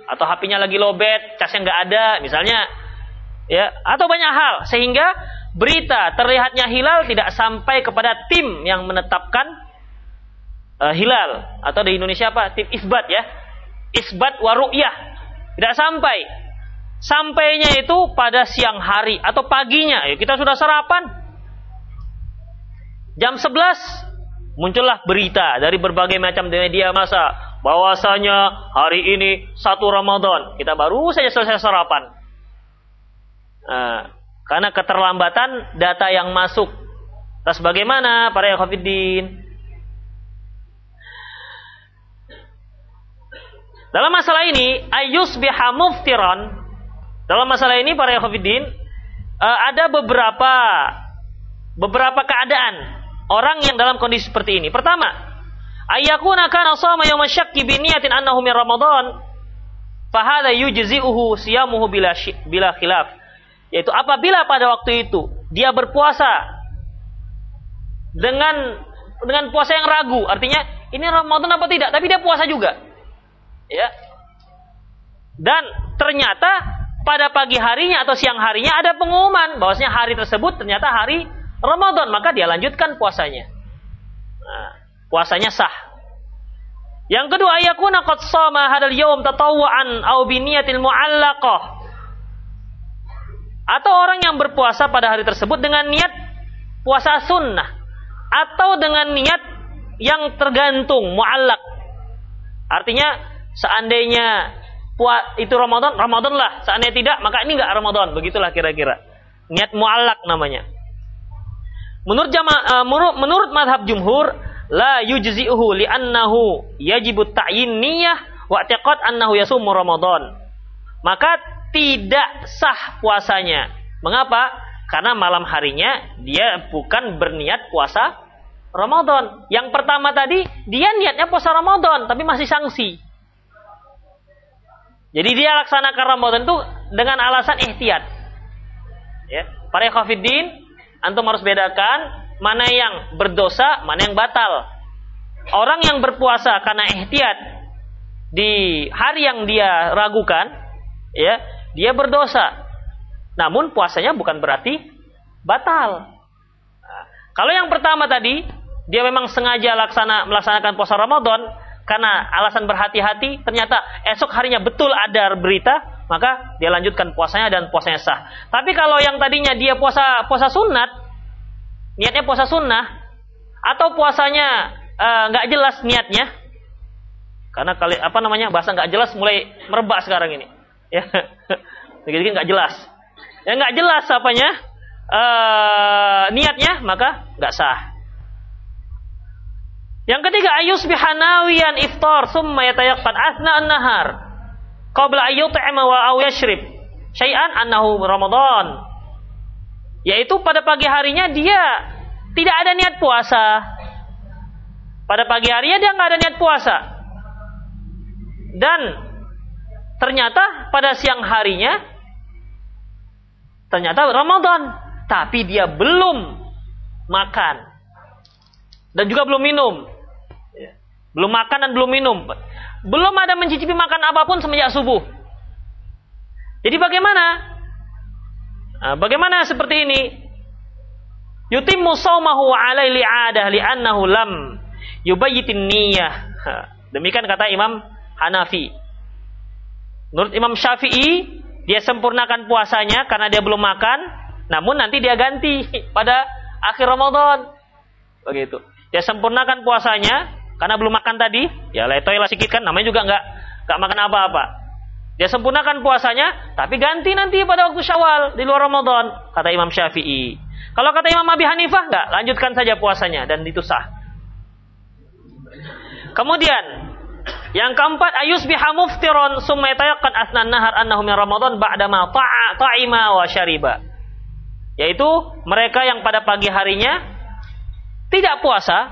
atau HP-nya lagi lobet, casnya nggak ada, misalnya, ya, atau banyak hal sehingga berita terlihatnya hilal tidak sampai kepada tim yang menetapkan uh, hilal. Atau di Indonesia apa? Tim isbat ya, isbat waruyah tidak sampai. Sampainya itu pada siang hari atau paginya, ya kita sudah sarapan. Jam 11 muncullah berita dari berbagai macam media masa bahwasanya hari ini satu Ramadan. Kita baru saja selesai sarapan. Nah, karena keterlambatan data yang masuk terus bagaimana para ikhwatiddin dalam masalah ini ayus biha muftiran dalam masalah ini para ikhwatiddin eh, ada beberapa beberapa keadaan orang yang dalam kondisi seperti ini. Pertama, ayyakuna kana shama yawm syakki bi niyatin annahu min ramadan fahada yujzi'uhu siyamuhu bila bila khilaf. Yaitu apabila pada waktu itu dia berpuasa dengan dengan puasa yang ragu, artinya ini Ramadan apa tidak, tapi dia puasa juga. Ya. Dan ternyata pada pagi harinya atau siang harinya ada pengumuman bahwasanya hari tersebut ternyata hari Ramadan, maka dia lanjutkan puasanya. Nah, puasanya sah. Yang kedua, ayakuna qad sama hadal yawm tatawwa'an aw bi niyatil mu'allaqah. Atau orang yang berpuasa pada hari tersebut dengan niat puasa sunnah atau dengan niat yang tergantung mu'allaq. Artinya seandainya itu Ramadan, Ramadan lah. Seandainya tidak, maka ini enggak Ramadan. Begitulah kira-kira. Niat mu'allaq namanya. Menurut jama, uh, menurut, menurut madhab jumhur, la yujzi'uhu li'annahu yajibu ta'yin niyah wa annahu yasumu Ramadan. Maka tidak sah puasanya. Mengapa? Karena malam harinya dia bukan berniat puasa Ramadan. Yang pertama tadi dia niatnya puasa Ramadan tapi masih sanksi. Jadi dia laksanakan Ramadan itu dengan alasan ihtiyat. Ya, para khafiddin antum harus bedakan mana yang berdosa, mana yang batal. Orang yang berpuasa karena ihtiyat di hari yang dia ragukan, ya, dia berdosa. Namun puasanya bukan berarti batal. Nah, kalau yang pertama tadi, dia memang sengaja laksana melaksanakan puasa Ramadan karena alasan berhati-hati, ternyata esok harinya betul ada berita, maka dia lanjutkan puasanya dan puasanya sah. Tapi kalau yang tadinya dia puasa puasa sunat, niatnya puasa sunnah, atau puasanya eh, nggak uh, jelas niatnya, karena kali apa namanya bahasa nggak jelas mulai merebak sekarang ini, ya, (laughs) begitu nggak jelas, ya nggak jelas apanya uh, niatnya, maka nggak sah. Yang ketiga ayus bihanawiyan iftar summa yatayaqqan asna an-nahar qabla ayyut'ima wa aw yashrib syai'an annahu Ramadan. Yaitu pada pagi harinya dia tidak ada niat puasa. Pada pagi harinya dia nggak ada niat puasa. Dan ternyata pada siang harinya ternyata Ramadan, tapi dia belum makan dan juga belum minum. Belum makan dan belum minum belum ada mencicipi makan apa pun semenjak subuh. Jadi bagaimana? Nah, bagaimana seperti ini? Yutimmu saumahu alai li'adah li'annahu lam yubayyitin niyah. Demikian kata Imam Hanafi. Menurut Imam Syafi'i, dia sempurnakan puasanya karena dia belum makan, namun nanti dia ganti pada akhir Ramadan. Begitu. Dia sempurnakan puasanya karena belum makan tadi, ya letoy lah sedikit kan, namanya juga nggak nggak makan apa-apa. Dia sempurnakan puasanya, tapi ganti nanti pada waktu Syawal di luar Ramadan, kata Imam Syafi'i. Kalau kata Imam Abi Hanifah nggak, lanjutkan saja puasanya dan itu sah. Kemudian yang keempat ayusbiha muftiron summa yatayaqqan asnan nahar annahu min ramadan ba'dama ta'a ta'ima wa syariba. Yaitu mereka yang pada pagi harinya tidak puasa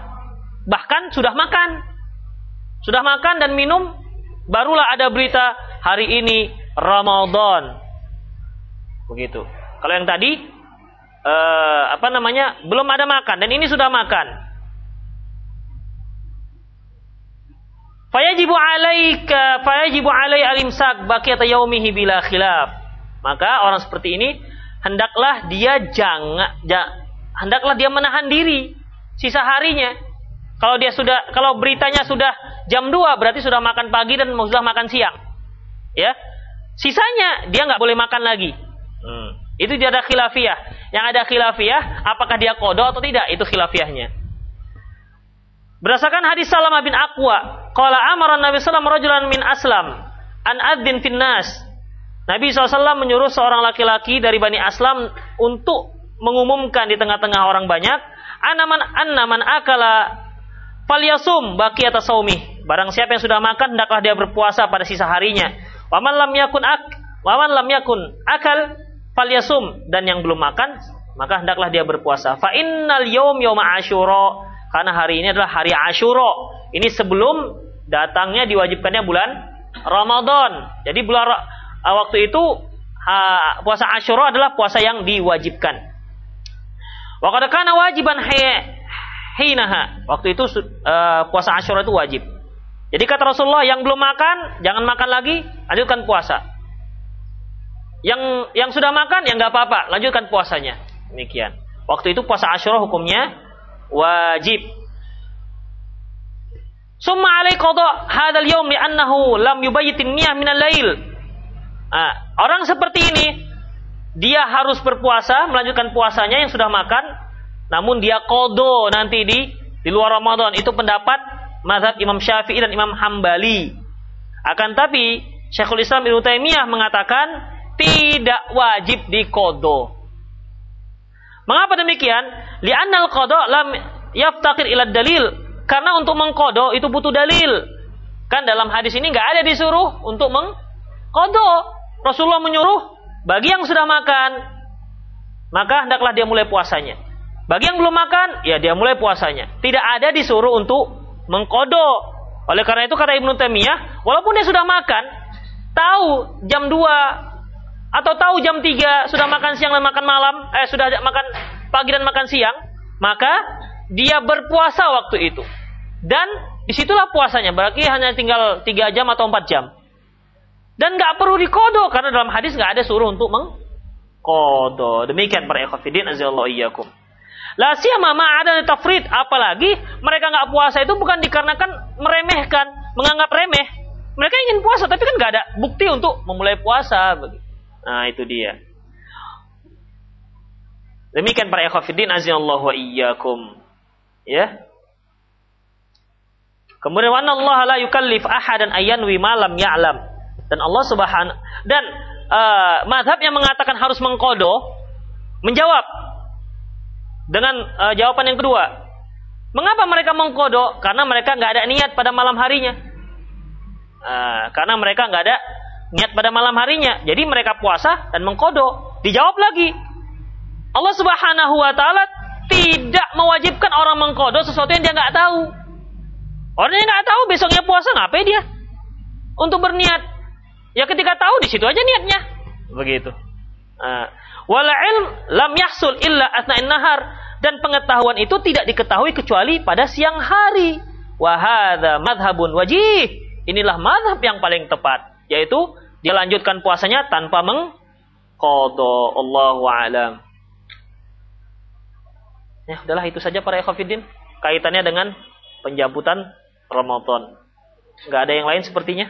bahkan sudah makan. Sudah makan dan minum barulah ada berita hari ini Ramadan. Begitu. Kalau yang tadi eh, apa namanya belum ada makan dan ini sudah makan. Fayajibu alaika fayajibu alai alimsak baqiyata yaumihi bila khilaf. Maka orang seperti ini hendaklah dia jangan ja, hendaklah dia menahan diri sisa harinya. Kalau dia sudah kalau beritanya sudah jam 2 berarti sudah makan pagi dan sudah makan siang. Ya. Sisanya dia nggak boleh makan lagi. Hmm. Itu dia ada khilafiyah. Yang ada khilafiyah apakah dia kodo atau tidak itu khilafiyahnya. Berdasarkan hadis Salamah bin Aqwa, qala amara Nabi sallallahu rajulan min Aslam an adzin fin nas. Nabi SAW menyuruh seorang laki-laki dari Bani Aslam untuk mengumumkan di tengah-tengah orang banyak, anaman annaman akala falyasum baki atas saumi. Barang siapa yang sudah makan hendaklah dia berpuasa pada sisa harinya. Waman lam yakun ak waman lam yakun akal falyasum dan yang belum makan maka hendaklah dia berpuasa. Fa innal yaum yauma asyura karena hari ini adalah hari Ashuro. Ini sebelum datangnya diwajibkannya bulan Ramadan. Jadi bulan uh, waktu itu puasa Ashuro adalah puasa yang diwajibkan. Waktu kana wajiban hinaha. Waktu itu uh, puasa Ashuro itu wajib. Jadi kata Rasulullah yang belum makan jangan makan lagi, lanjutkan puasa. Yang yang sudah makan ya nggak apa-apa, lanjutkan puasanya. Demikian. Waktu itu puasa Ashura hukumnya wajib. Summa alai qada hadzal yaum li'annahu lam yubayyitin niyah minal lail. Nah, orang seperti ini dia harus berpuasa, melanjutkan puasanya yang sudah makan, namun dia kodo nanti di di luar Ramadan. Itu pendapat mazhab Imam Syafi'i dan Imam Hambali. Akan tapi Syekhul Islam Ibnu Taimiyah mengatakan tidak wajib di kodo. Mengapa demikian? Li'annal qada lam yaftaqir ila dalil. Karena untuk mengkodo itu butuh dalil. Kan dalam hadis ini nggak ada disuruh untuk mengkodo. Rasulullah menyuruh bagi yang sudah makan, maka hendaklah dia mulai puasanya. Bagi yang belum makan, ya dia mulai puasanya. Tidak ada disuruh untuk mengkodo. Oleh karena itu kata Ibnu Taimiyah, walaupun dia sudah makan, tahu jam 2 atau tahu jam 3 sudah makan siang dan makan malam, eh sudah makan pagi dan makan siang, maka dia berpuasa waktu itu. Dan di situlah puasanya, berarti hanya tinggal 3 jam atau 4 jam. Dan nggak perlu dikodo karena dalam hadis nggak ada suruh untuk mengkodo. Demikian para ikhwatiddin azallahu iyyakum. La siyama ada tafrid, apalagi mereka nggak puasa itu bukan dikarenakan meremehkan, menganggap remeh. Mereka ingin puasa tapi kan nggak ada bukti untuk memulai puasa. Nah, itu dia. Demikian para ikhwatiddin azinallahu wa iyyakum. Ya. Kemudian wa Allah la yukallif ahadan ayanwi malam ya'lam. Dan Allah Subhanahu dan uh, madhab yang mengatakan harus mengkodo menjawab dengan uh, jawaban yang kedua. Mengapa mereka mengkodo? Karena mereka nggak ada niat pada malam harinya. Uh, karena mereka nggak ada niat pada malam harinya. Jadi mereka puasa dan mengkodo. Dijawab lagi. Allah Subhanahu wa taala tidak mewajibkan orang mengkodo sesuatu yang dia nggak tahu. Orang yang nggak tahu besoknya puasa ngapain dia? Untuk berniat. Ya ketika tahu di situ aja niatnya. Begitu. Nah, wala ilm lam yahsul illa asna'in nahar dan pengetahuan itu tidak diketahui kecuali pada siang hari. Wahada madhabun wajih. Inilah madhab yang paling tepat, yaitu dia lanjutkan puasanya tanpa mengkodo. Allah alam. Ya, udahlah itu saja para ikhwatiddin. Kaitannya dengan penjamputan Ramadan. Nggak ada yang lain sepertinya.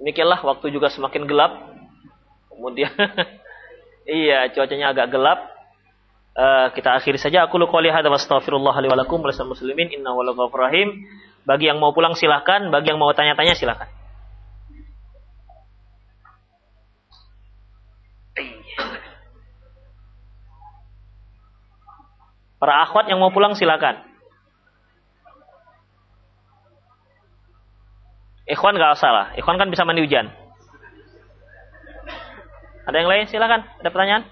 Demikianlah waktu juga semakin gelap. Kemudian (laughs) iya, cuacanya agak gelap. Uh, kita akhiri saja aku qouli hadza wastaghfirullah li wa lakum muslimin innahu rahim. Bagi yang mau pulang silahkan, bagi yang mau tanya-tanya silahkan. Para akhwat yang mau pulang silakan. Ikhwan gak salah. Ikhwan kan bisa mandi hujan. Ada yang lain? Silakan. Ada pertanyaan?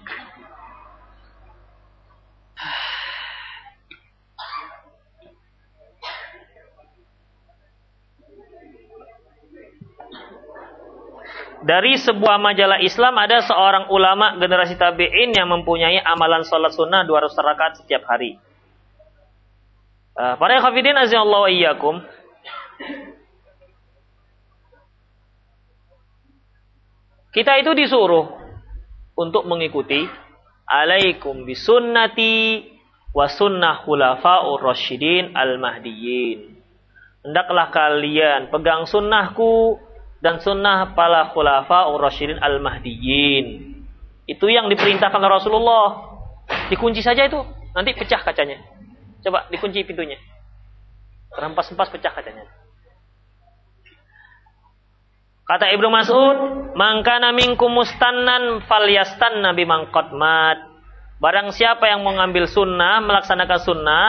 Dari sebuah majalah Islam ada seorang ulama generasi tabi'in yang mempunyai amalan salat sunnah 200 rakaat setiap hari. Uh, para khafidin azza iyyakum. Kita itu disuruh untuk mengikuti alaikum bisunnati wa sunnah khulafa'ur rasyidin al-mahdiyyin. Hendaklah kalian pegang sunnahku dan sunnah para khulafa ur-rasyidin al-mahdiyyin. Itu yang diperintahkan Rasulullah. Dikunci saja itu, nanti pecah kacanya. Coba dikunci pintunya. Terhempas-hempas pecah kacanya. Kata Ibnu Mas'ud, "Mangkana minkum mustannan falyastanna bimang mat." Barang siapa yang mengambil sunnah, melaksanakan sunnah,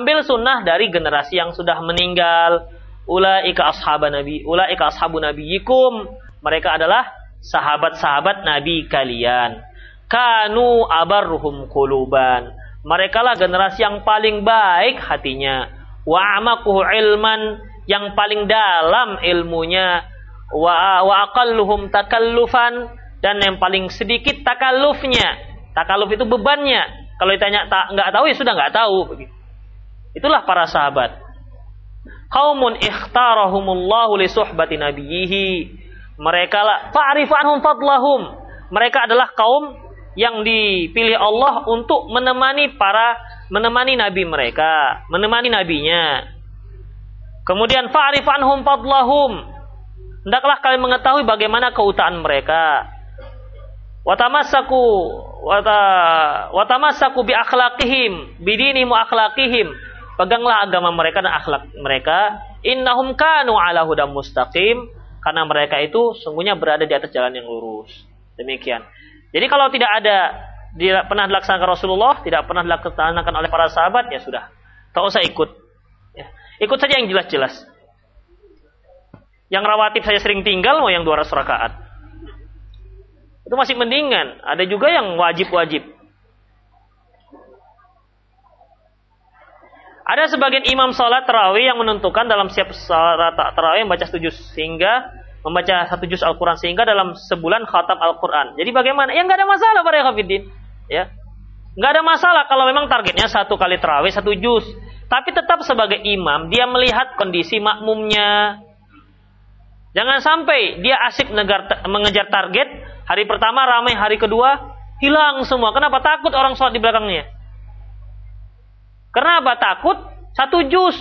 ambil sunnah dari generasi yang sudah meninggal ulaika ashaban nabi ulaika ashabu nabiyikum. Mereka adalah sahabat-sahabat nabi kalian. Kanu abarruhum quluban. Mereka lah generasi yang paling baik hatinya. Wa amaquhu ilman yang paling dalam ilmunya. Wa wa aqalluhum takallufan dan yang paling sedikit takallufnya. Takalluf itu bebannya. Kalau ditanya tak nggak tahu? Ya sudah nggak tahu. Itulah para sahabat Qaumun ikhtarahumullahu li suhbati nabiyhi. Mereka lah fa'rif anhum fadlahum. Mereka adalah kaum yang dipilih Allah untuk menemani para menemani nabi mereka, menemani nabinya. Kemudian fa'rif anhum fadlahum. Hendaklah kalian mengetahui bagaimana keutamaan mereka. Watamassaku wata watamassaku bi akhlaqihim bidinihim wa akhlaqihim Peganglah agama mereka dan akhlak mereka. Innahum kanu ala hudam mustaqim. Karena mereka itu sungguhnya berada di atas jalan yang lurus. Demikian. Jadi kalau tidak ada tidak pernah dilaksanakan Rasulullah, tidak pernah dilaksanakan oleh para sahabat, ya sudah. Tak usah ikut. Ya. Ikut saja yang jelas-jelas. Yang rawatib saya sering tinggal, mau yang 200 rakaat. Itu masih mendingan. Ada juga yang wajib-wajib. Ada sebagian imam sholat terawih yang menentukan dalam setiap sholat terawih membaca tujuh sehingga membaca satu juz Al-Quran sehingga dalam sebulan khatam Al-Quran. Jadi bagaimana? Ya nggak ada masalah para Khafidin. Ya, nggak ada masalah kalau memang targetnya satu kali terawih satu juz. Tapi tetap sebagai imam dia melihat kondisi makmumnya. Jangan sampai dia asik mengejar target hari pertama ramai hari kedua hilang semua. Kenapa? Takut orang sholat di belakangnya. Karena apa? Takut satu juz.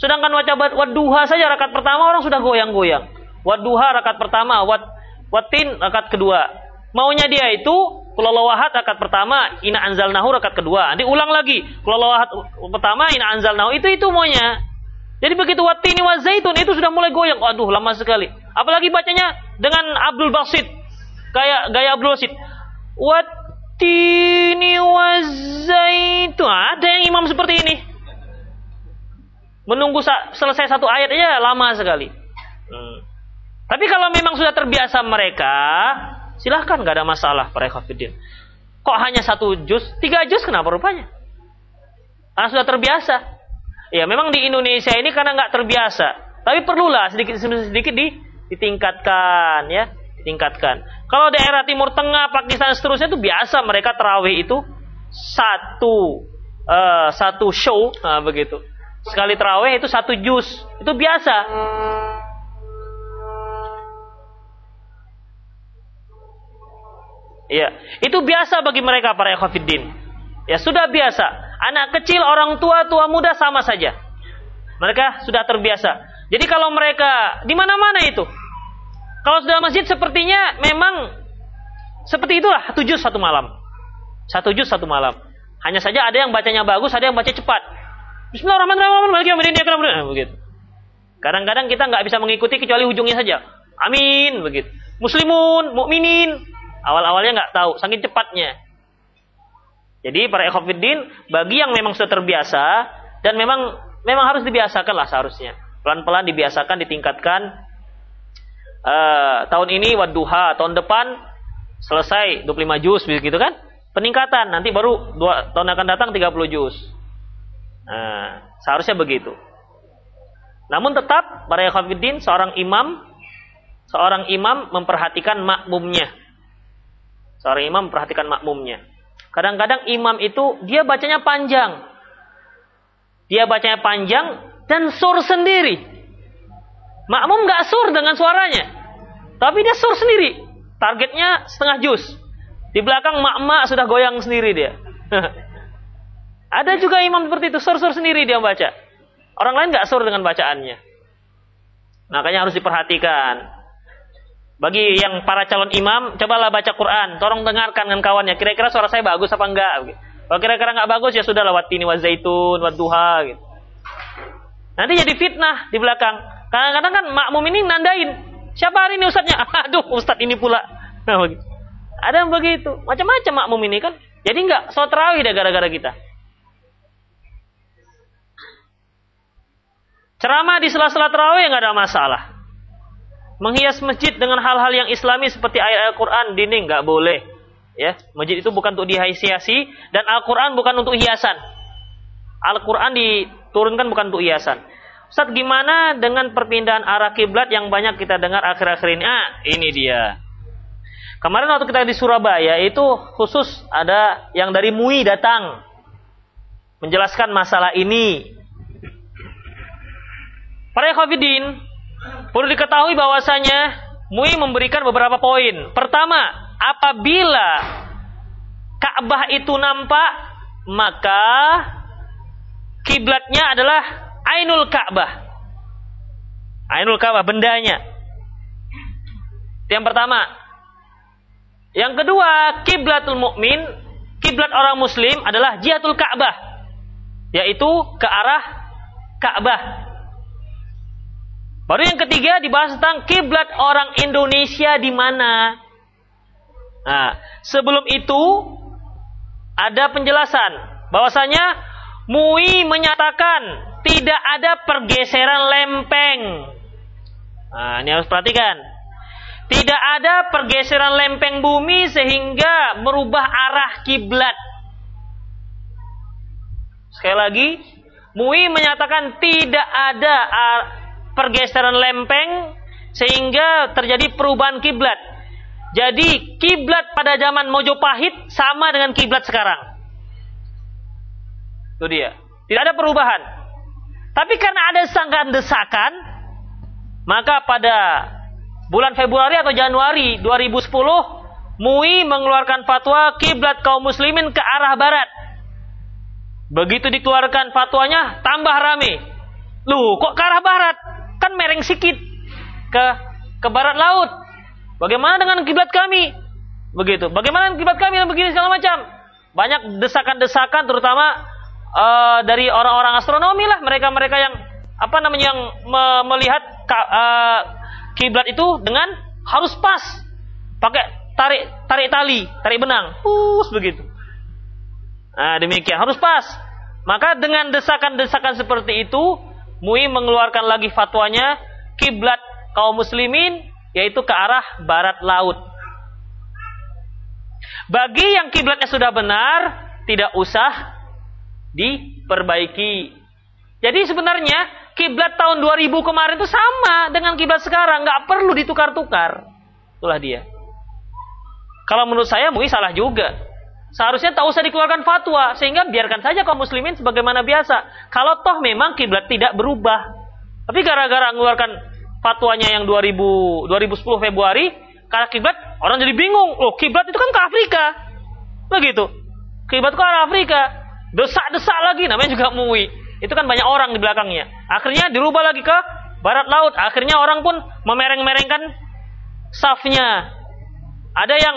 Sedangkan baca waduha saja rakaat pertama orang sudah goyang-goyang. Waduha rakaat pertama, wat watin rakaat kedua. Maunya dia itu kulalawahat rakaat pertama, ina anzalnahu rakaat kedua. Nanti ulang lagi. Kulalawahat pertama, ina anzalnahu itu itu maunya. Jadi begitu watini wa zaitun itu sudah mulai goyang. Waduh, lama sekali. Apalagi bacanya dengan Abdul Basit. Kayak gaya Abdul Basit. Wat tini wazaitu. Ada yang imam seperti ini. Menunggu selesai satu ayat aja lama sekali. Hmm. Tapi kalau memang sudah terbiasa mereka, silahkan gak ada masalah para khafidin. Kok hanya satu juz, tiga juz kenapa rupanya? Karena sudah terbiasa. Ya memang di Indonesia ini karena nggak terbiasa. Tapi perlulah sedikit sedikit di, ditingkatkan ya ditingkatkan. Kalau daerah Timur Tengah, Pakistan seterusnya itu biasa mereka terawih itu satu uh, satu show, nah, begitu. Sekali terawih itu satu jus, itu biasa. Iya, itu biasa bagi mereka para ekofidin. Ya sudah biasa. Anak kecil, orang tua, tua muda sama saja. Mereka sudah terbiasa. Jadi kalau mereka di mana-mana itu, kalau sudah masjid sepertinya memang seperti itulah satu juz satu malam. Satu juz satu malam. Hanya saja ada yang bacanya bagus, ada yang baca cepat. Bismillahirrahmanirrahim. Begitu. Kadang-kadang kita nggak bisa mengikuti kecuali ujungnya saja. Amin. Begitu. Muslimun, mukminin. Awal-awalnya nggak tahu, saking cepatnya. Jadi para ekofidin bagi yang memang sudah terbiasa dan memang memang harus dibiasakan lah seharusnya. Pelan-pelan dibiasakan, ditingkatkan uh, tahun ini wadduha, tahun depan selesai 25 juz begitu kan? Peningkatan nanti baru dua tahun akan datang 30 juz. Nah, seharusnya begitu. Namun tetap para ikhwatiddin seorang imam seorang imam memperhatikan makmumnya. Seorang imam memperhatikan makmumnya. Kadang-kadang imam itu dia bacanya panjang. Dia bacanya panjang dan sur sendiri. Makmum nggak sur dengan suaranya. Tapi dia sur sendiri. Targetnya setengah jus. Di belakang mak-mak sudah goyang sendiri dia. (laughs) Ada juga imam seperti itu, sur-sur sendiri dia baca. Orang lain nggak sur dengan bacaannya. Makanya harus diperhatikan. Bagi yang para calon imam, cobalah baca Quran. Tolong dengarkan dengan kawannya. Kira-kira suara saya bagus apa enggak? Kalau kira-kira nggak bagus ya sudah lewat ini wa zaitun, wa duha gitu. Nanti jadi fitnah di belakang. Kadang-kadang kan makmum ini nandain. Siapa hari ini ustadznya? (laughs) Aduh, ustadz ini pula. Nah, Ada yang begitu. Macam-macam makmum ini kan. Jadi nggak so terawih deh gara-gara kita. Ceramah di sela-sela terawih nggak ada masalah. Menghias masjid dengan hal-hal yang islami seperti ayat Al-Quran, dinding, nggak boleh. Ya, masjid itu bukan untuk dihiasi dan Al-Quran bukan untuk hiasan. Al-Quran diturunkan bukan untuk hiasan. Ustaz, gimana dengan perpindahan arah kiblat yang banyak kita dengar akhir-akhir ini? Ah, ini dia. Kemarin waktu kita di Surabaya itu khusus ada yang dari MUI datang menjelaskan masalah ini. Para Khafidin, Perlu diketahui bahwasanya MUI memberikan beberapa poin. Pertama, apabila Ka'bah itu nampak, maka kiblatnya adalah Ainul Ka'bah. Ainul Ka'bah bendanya. Yang pertama. Yang kedua, kiblatul mukmin, kiblat orang muslim adalah jihatul Ka'bah, yaitu ke arah Ka'bah. Baru yang ketiga dibahas tentang kiblat orang Indonesia di mana. Nah, sebelum itu ada penjelasan bahwasanya MUI menyatakan tidak ada pergeseran lempeng. Nah, ini harus perhatikan. Tidak ada pergeseran lempeng bumi sehingga merubah arah kiblat. Sekali lagi, MUI menyatakan tidak ada pergeseran lempeng sehingga terjadi perubahan kiblat. Jadi kiblat pada zaman Mojopahit sama dengan kiblat sekarang. Itu dia. Tidak ada perubahan. Tapi karena ada sangkaan desakan, maka pada bulan Februari atau Januari 2010 MUI mengeluarkan fatwa kiblat kaum muslimin ke arah barat. Begitu dikeluarkan fatwanya tambah rame. Loh, kok ke arah barat? kan mereng sikit ke ke barat laut. Bagaimana dengan kiblat kami? Begitu. Bagaimana kiblat kami yang begini segala macam? Banyak desakan-desakan terutama uh, dari orang-orang astronomi lah mereka-mereka yang apa namanya yang me melihat uh, kiblat itu dengan harus pas pakai tarik tarik tali, tarik benang. Pus begitu. Nah, demikian harus pas. Maka dengan desakan-desakan seperti itu MUI mengeluarkan lagi fatwanya kiblat kaum muslimin yaitu ke arah barat laut. Bagi yang kiblatnya sudah benar, tidak usah diperbaiki. Jadi sebenarnya kiblat tahun 2000 kemarin itu sama dengan kiblat sekarang, nggak perlu ditukar-tukar. Itulah dia. Kalau menurut saya MUI salah juga. Seharusnya tak usah dikeluarkan fatwa sehingga biarkan saja kaum muslimin sebagaimana biasa. Kalau toh memang kiblat tidak berubah. Tapi gara-gara mengeluarkan fatwanya yang 2000 2010 Februari karena kiblat orang jadi bingung. Loh, kiblat itu kan ke Afrika. Begitu. Kiblat ke arah Afrika. Desak-desak lagi namanya juga MUI. Itu kan banyak orang di belakangnya. Akhirnya dirubah lagi ke barat laut. Akhirnya orang pun memereng-merengkan safnya. Ada yang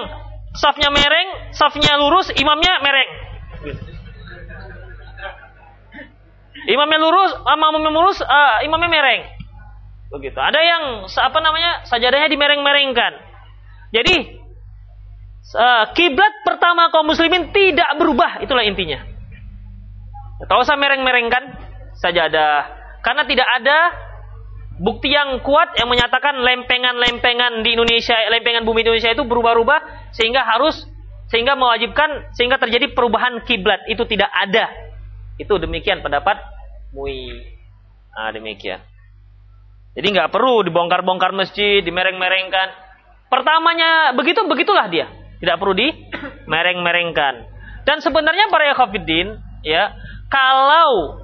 safnya mereng, safnya lurus, imamnya mereng. Imamnya lurus, imamnya lurus, uh, imamnya mereng. Begitu. Ada yang apa namanya sajadahnya dimereng-merengkan. Jadi uh, kiblat pertama kaum muslimin tidak berubah, itulah intinya. Tahu usah mereng-merengkan sajadah, karena tidak ada bukti yang kuat yang menyatakan lempengan-lempengan di Indonesia, lempengan bumi Indonesia itu berubah-ubah sehingga harus sehingga mewajibkan sehingga terjadi perubahan kiblat itu tidak ada. Itu demikian pendapat MUI. Nah, demikian. Jadi nggak perlu dibongkar-bongkar masjid, dimereng-merengkan. Pertamanya begitu begitulah dia. Tidak perlu dimereng-merengkan. (coughs) Dan sebenarnya para yakhafidin, ya, kalau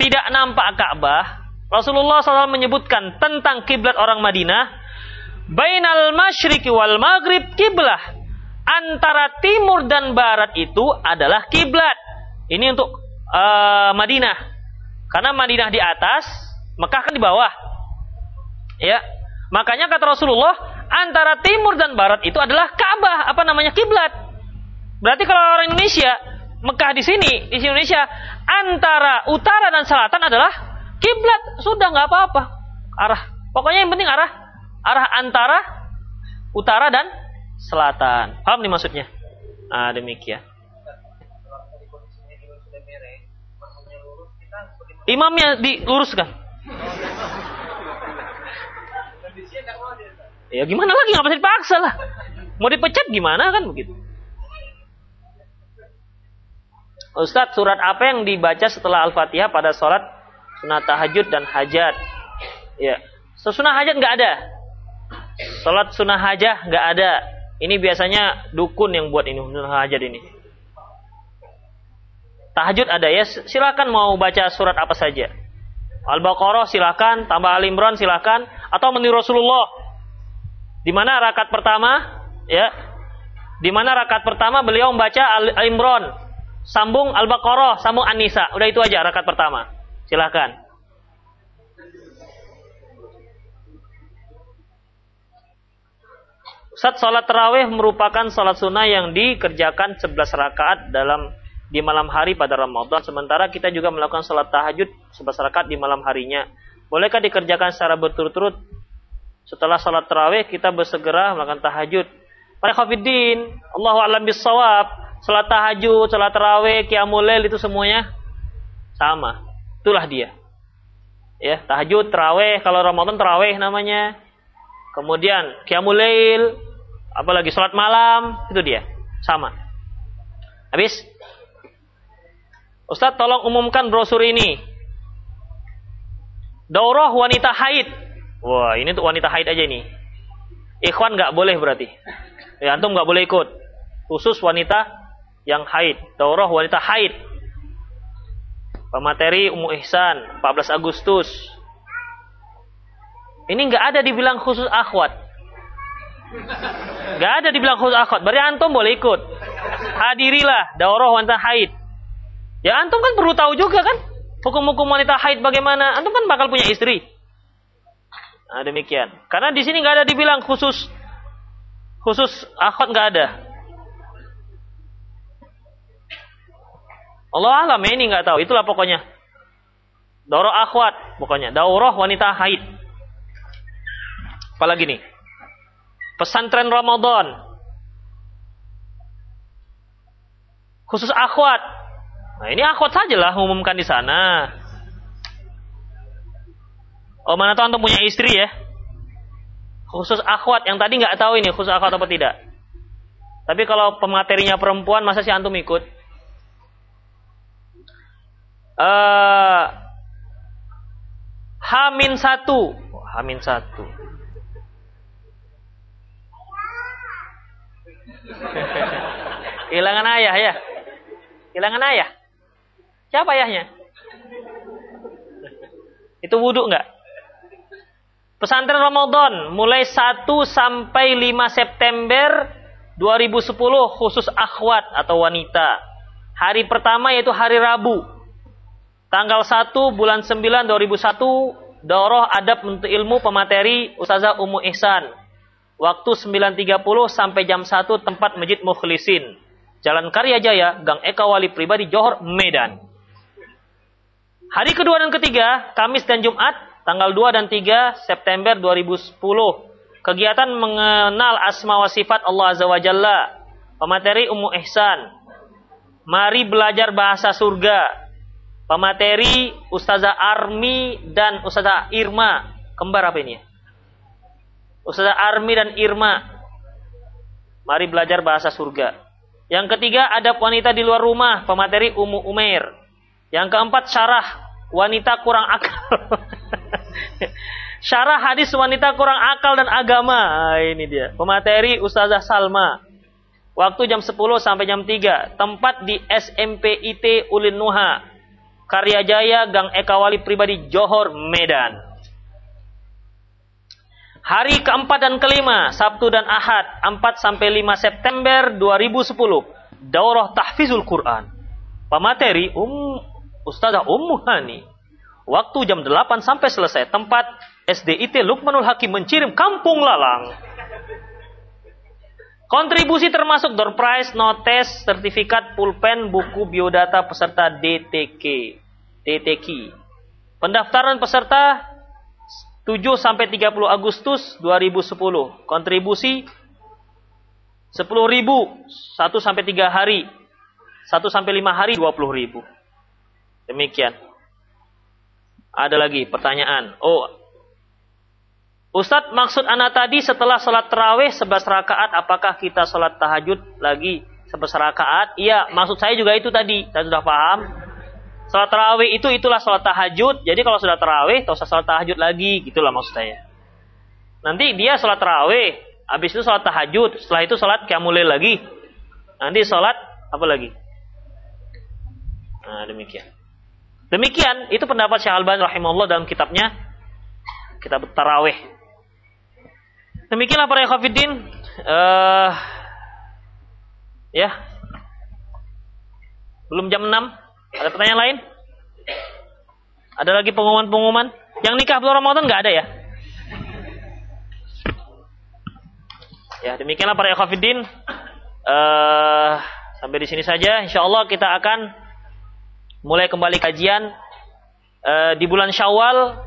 tidak nampak Ka'bah, Rasulullah SAW menyebutkan tentang kiblat orang Madinah, bainal masyriqi wal maghrib kiblah. Antara timur dan barat itu adalah kiblat. Ini untuk uh, Madinah. Karena Madinah di atas, Mekah kan di bawah. Ya. Makanya kata Rasulullah, antara timur dan barat itu adalah Ka'bah, apa namanya kiblat. Berarti kalau orang Indonesia, Mekah di sini, di Indonesia, antara utara dan selatan adalah kiblat. Sudah nggak apa-apa. Arah. Pokoknya yang penting arah arah antara utara dan selatan. Paham nih maksudnya? Ah, demikian. Imamnya diluruskan. Ya gimana lagi nggak bisa dipaksa lah. Mau dipecat gimana kan begitu. Ustadz surat apa yang dibaca setelah Al-Fatihah pada sholat sunat tahajud dan hajat? Ya, sunah hajat nggak ada. Sholat sunah hajat nggak ada. Ini biasanya dukun yang buat ini sunah hajat ini. Tahajud ada ya, silakan mau baca surat apa saja. Al-Baqarah silakan, tambah Al-Imran silakan, atau meniru Rasulullah. Di mana rakaat pertama, ya, di mana rakaat pertama beliau membaca Al-Imran, sambung Al-Baqarah, sambung An-Nisa. Udah itu aja rakaat pertama. Silakan. Saat sholat terawih merupakan sholat sunnah yang dikerjakan 11 rakaat dalam di malam hari pada Ramadan. Sementara kita juga melakukan sholat tahajud 11 rakaat di malam harinya. Bolehkah dikerjakan secara berturut-turut? Setelah sholat terawih kita bersegera melakukan tahajud. Para khafidin, Allahu a'lam bisawab. Sholat tahajud, sholat terawih, qiyamul itu semuanya sama. Itulah dia. Ya, tahajud, terawih, kalau Ramadan terawih namanya. Kemudian qiyamul apalagi sholat malam, itu dia. Sama. Habis? Ustaz tolong umumkan brosur ini. Daurah wanita haid. Wah, ini untuk wanita haid aja ini. Ikhwan nggak boleh berarti. Ya, antum nggak boleh ikut. Khusus wanita yang haid. Daurah wanita haid. Pemateri Ummu Ihsan, 14 Agustus. Ini nggak ada dibilang khusus akhwat. Gak ada dibilang khusus akhwat. Berarti antum boleh ikut. Hadirilah daurah wanita haid. Ya antum kan perlu tahu juga kan. Hukum-hukum wanita haid bagaimana. Antum kan bakal punya istri. Nah demikian. Karena di sini nggak ada dibilang khusus khusus akhwat nggak ada. Allah alam ini nggak tahu. Itulah pokoknya. Daurah akhwat pokoknya. Daurah wanita haid. Apalagi nih? pesantren Ramadan. Khusus akhwat. Nah, ini akhwat sajalah umumkan di sana. Oh, mana tahu antum punya istri ya? Khusus akhwat yang tadi nggak tahu ini khusus akhwat apa tidak. Tapi kalau pematerinya perempuan masa sih antum ikut? Uh, Hamin satu, Hamin satu. (laughs) Kehilangan ayah ya. Kehilangan ayah. Siapa ayahnya? Itu wudhu enggak? Pesantren Ramadan mulai 1 sampai 5 September 2010 khusus akhwat atau wanita. Hari pertama yaitu hari Rabu. Tanggal 1 bulan 9 2001 Doroh Adab untuk Ilmu Pemateri Ustazah Umu Ihsan Waktu 9.30 sampai jam 1 tempat Masjid Mukhlisin. Jalan Karya Jaya, Gang Eka Wali Pribadi, Johor, Medan. Hari kedua dan ketiga, Kamis dan Jumat, tanggal 2 dan 3 September 2010. Kegiatan mengenal asma wa sifat Allah Azza wa Jalla. Pemateri Ummu Ihsan. Mari belajar bahasa surga. Pemateri Ustazah Armi dan Ustazah Irma Kembar apa ini ya? Ustazah Armi dan Irma. Mari belajar bahasa surga. Yang ketiga, ada wanita di luar rumah, pemateri Umu Umair. Yang keempat, syarah wanita kurang akal. (laughs) syarah hadis wanita kurang akal dan agama. Nah, ini dia. Pemateri Ustazah Salma. Waktu jam 10 sampai jam 3. Tempat di SMPIT Ulin Nuha. Karya Jaya, Gang Ekawali Pribadi, Johor, Medan. Hari keempat dan kelima, Sabtu dan Ahad, 4 sampai 5 September 2010. Daurah Tahfizul Quran. Pemateri Um Ustazah Ummu Hani. Waktu jam 8 sampai selesai. Tempat SDIT Lukmanul Hakim mencirim Kampung Lalang. Kontribusi termasuk door prize, notes, sertifikat, pulpen, buku biodata peserta DTK. DTK. Pendaftaran peserta 7 sampai 30 Agustus 2010. Kontribusi 10.000 1 sampai 3 hari. 1 sampai 5 hari 20.000. Demikian. Ada lagi pertanyaan. Oh. Ustadz maksud anak tadi setelah sholat terawih 11 rakaat apakah kita sholat tahajud lagi 11 rakaat? Iya, maksud saya juga itu tadi. Saya sudah paham. Salat tarawih itu itulah salat tahajud. Jadi kalau sudah tarawih, tak usah salat tahajud lagi, gitulah maksud saya. Nanti dia salat tarawih, habis itu salat tahajud, setelah itu salat qiyamulail lagi. Nanti salat apa lagi? Nah, demikian. Demikian, itu pendapat Syekh Al-Albani rahimahullah dalam kitabnya Kitab Tarawih. Demikianlah para ikhwatiddin uh, ya. Belum jam 6. Ada pertanyaan lain? Ada lagi pengumuman-pengumuman? Yang nikah belum Ramadan nggak ada ya? Ya, demikianlah para ikhwatiddin. Uh, sampai di sini saja. Insya Allah kita akan mulai kembali kajian uh, di bulan Syawal.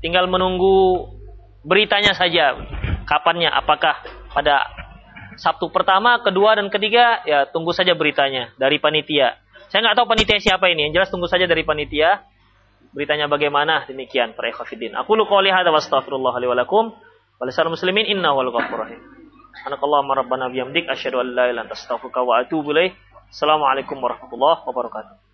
Tinggal menunggu beritanya saja. Kapannya? Apakah pada Sabtu pertama, kedua, dan ketiga? Ya, tunggu saja beritanya dari panitia. Saya nggak tahu panitia siapa ini. Yang jelas tunggu saja dari panitia. Beritanya bagaimana? Demikian para ikhwatiddin. Aku lu qouli hadza wa astaghfirullah li wa lakum. Wa muslimin inna wal ghafurur rahim. Subhanakallahumma rabbana bihamdik asyhadu an la ilaha illa wa atubu. Assalamualaikum warahmatullahi wabarakatuh.